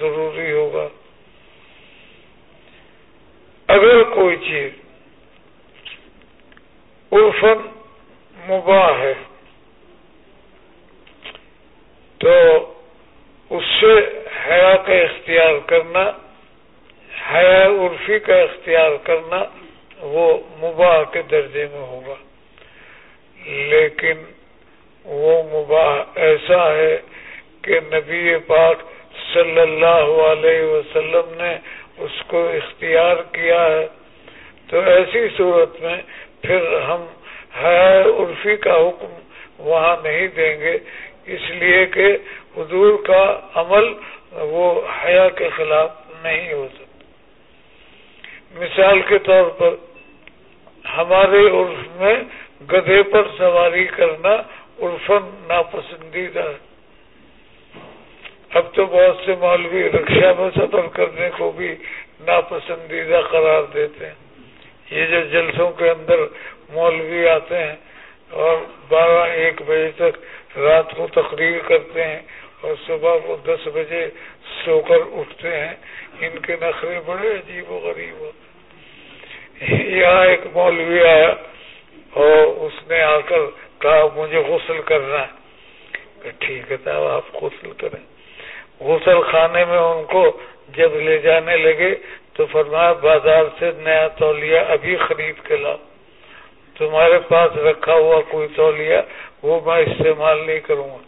ضروری ہوگا۔ اگر کوئی چیز عرفن مباح ہے، تو اس سے حیا کا اختیار کرنا، حیا عرفی کا اختیار کرنا وہ مباح کے درجے میں ہوگا۔ لیکن وہ مباح ایسا ہے کہ نبی پاک صلی اللہ علیہ وسلم نے اس کو اختیار کیا ہے، تو ایسی صورت میں پھر ہم حیا عرفی کا حکم وہاں نہیں دیں گے۔ اس لیے کہ حضور کا عمل وہ حیا کے خلاف نہیں ہو سکتا۔ مثال کے طور پر ہمارے عرف میں گدھے پر سواری کرنا عرفن ناپسندیدہ ہے۔ اب تو بہت سے مولوی رکشا میں سفر کرنے کو بھی ناپسندیدہ قرار دیتے ہیں۔ یہ جو جلسوں کے اندر مولوی آتے ہیں اور بارہ ایک بجے تک رات کو تقریر کرتے ہیں اور صبح کو دس بجے سو کر اٹھتے ہیں۔ ان کے نخرے بڑے عجیب و غریب ہو یہاں ایک مولوی آیا اور اس نے آ کر کہا، مجھے غسل کرنا ہے۔ ٹھیک ہے صاحب آپ غسل کریں۔ غسل خانے میں ان کو جب لے جانے لگے تو فرمایا، بازار سے نیا تولیہ ابھی خرید کے لاؤ۔ تمہارے پاس رکھا ہوا کوئی تولیہ، وہ میں استعمال نہیں کروں گا۔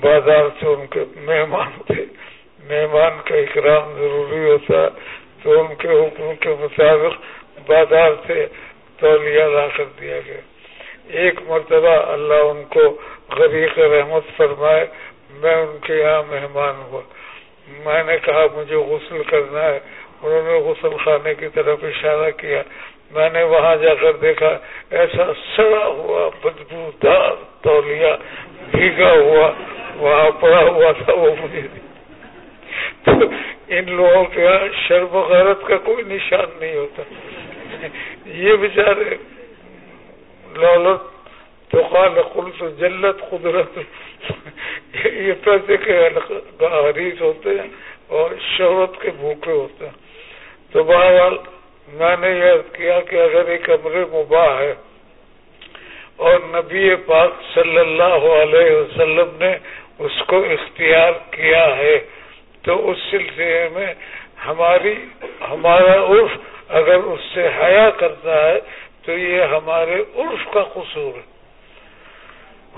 بازار سے ان کے مہمان تھے۔ مہمان کا اکرام ضروری ہوتا، تو ان کے حکم کے مطابق بازار سے تولیہ لا کر دیا گیا۔ ایک مرتبہ اللہ ان کو غریق رحمت فرمائے میں ان کے یہاں مہمان ہوا۔ میں نے کہا، مجھے غسل کرنا ہے۔ انہوں نے غسل خانے کی طرف اشارہ کیا۔ میں نے وہاں جا کر دیکھا، ایسا سڑا ہوا بدبو دار تولیہ، بھیگا ہوا، وہاں پڑا ہوا تھا وہ مجھے۔ تو ان لوگوں کے یہاں شرم غیرت کا کوئی نشان نہیں ہوتا۔ یہ بیچارے لولت تو قال قلت جلت قدرت. یہ پیسے کے حریث ہوتے ہیں اور شہرت کے بھوکے ہوتے ہیں. تو بہرحال میں نے یہ کیا کہ اگر ایک امر مباح ہے اور نبی پاک صلی اللہ علیہ وسلم نے اس کو اختیار کیا ہے، تو اس سلسلے میں ہماری، ہمارا عرف اگر اس سے حیا کرتا ہے، تو یہ ہمارے عرف کا قصور ہے۔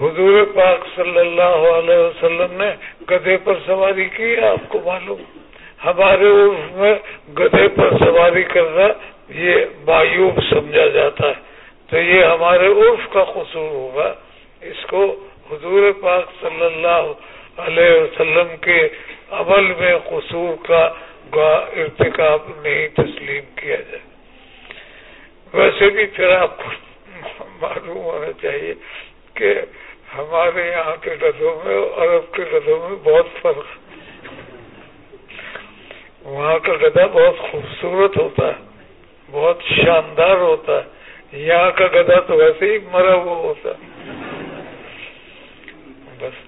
حضور پاک صلی اللہ علیہ وسلم نے گدے پر سواری کی، آپ کو معلوم۔ ہمارے عرف میں گدے پر سواری کرنا یہ مایوب سمجھا جاتا ہے۔ تو یہ ہمارے عرف کا قصور ہوگا۔ اس کو حضور پاک صلی اللہ علیہ وسلم کے عمل میں قصور کا ارتکاب نہیں تسلیم کیا جائے۔ ویسے بھی پھر آپ کو معلوم ہونا چاہیے کہ ہمارے یہاں کے ڈدوں میں اور عرب کے ڈدوں میں بہت فرق وہاں کا گدا بہت خوبصورت ہوتا ہے، بہت شاندار ہوتا ہے۔ یہاں کا گدا تو ویسے ہی مرا ہوا ہوتا ہے۔ بس۔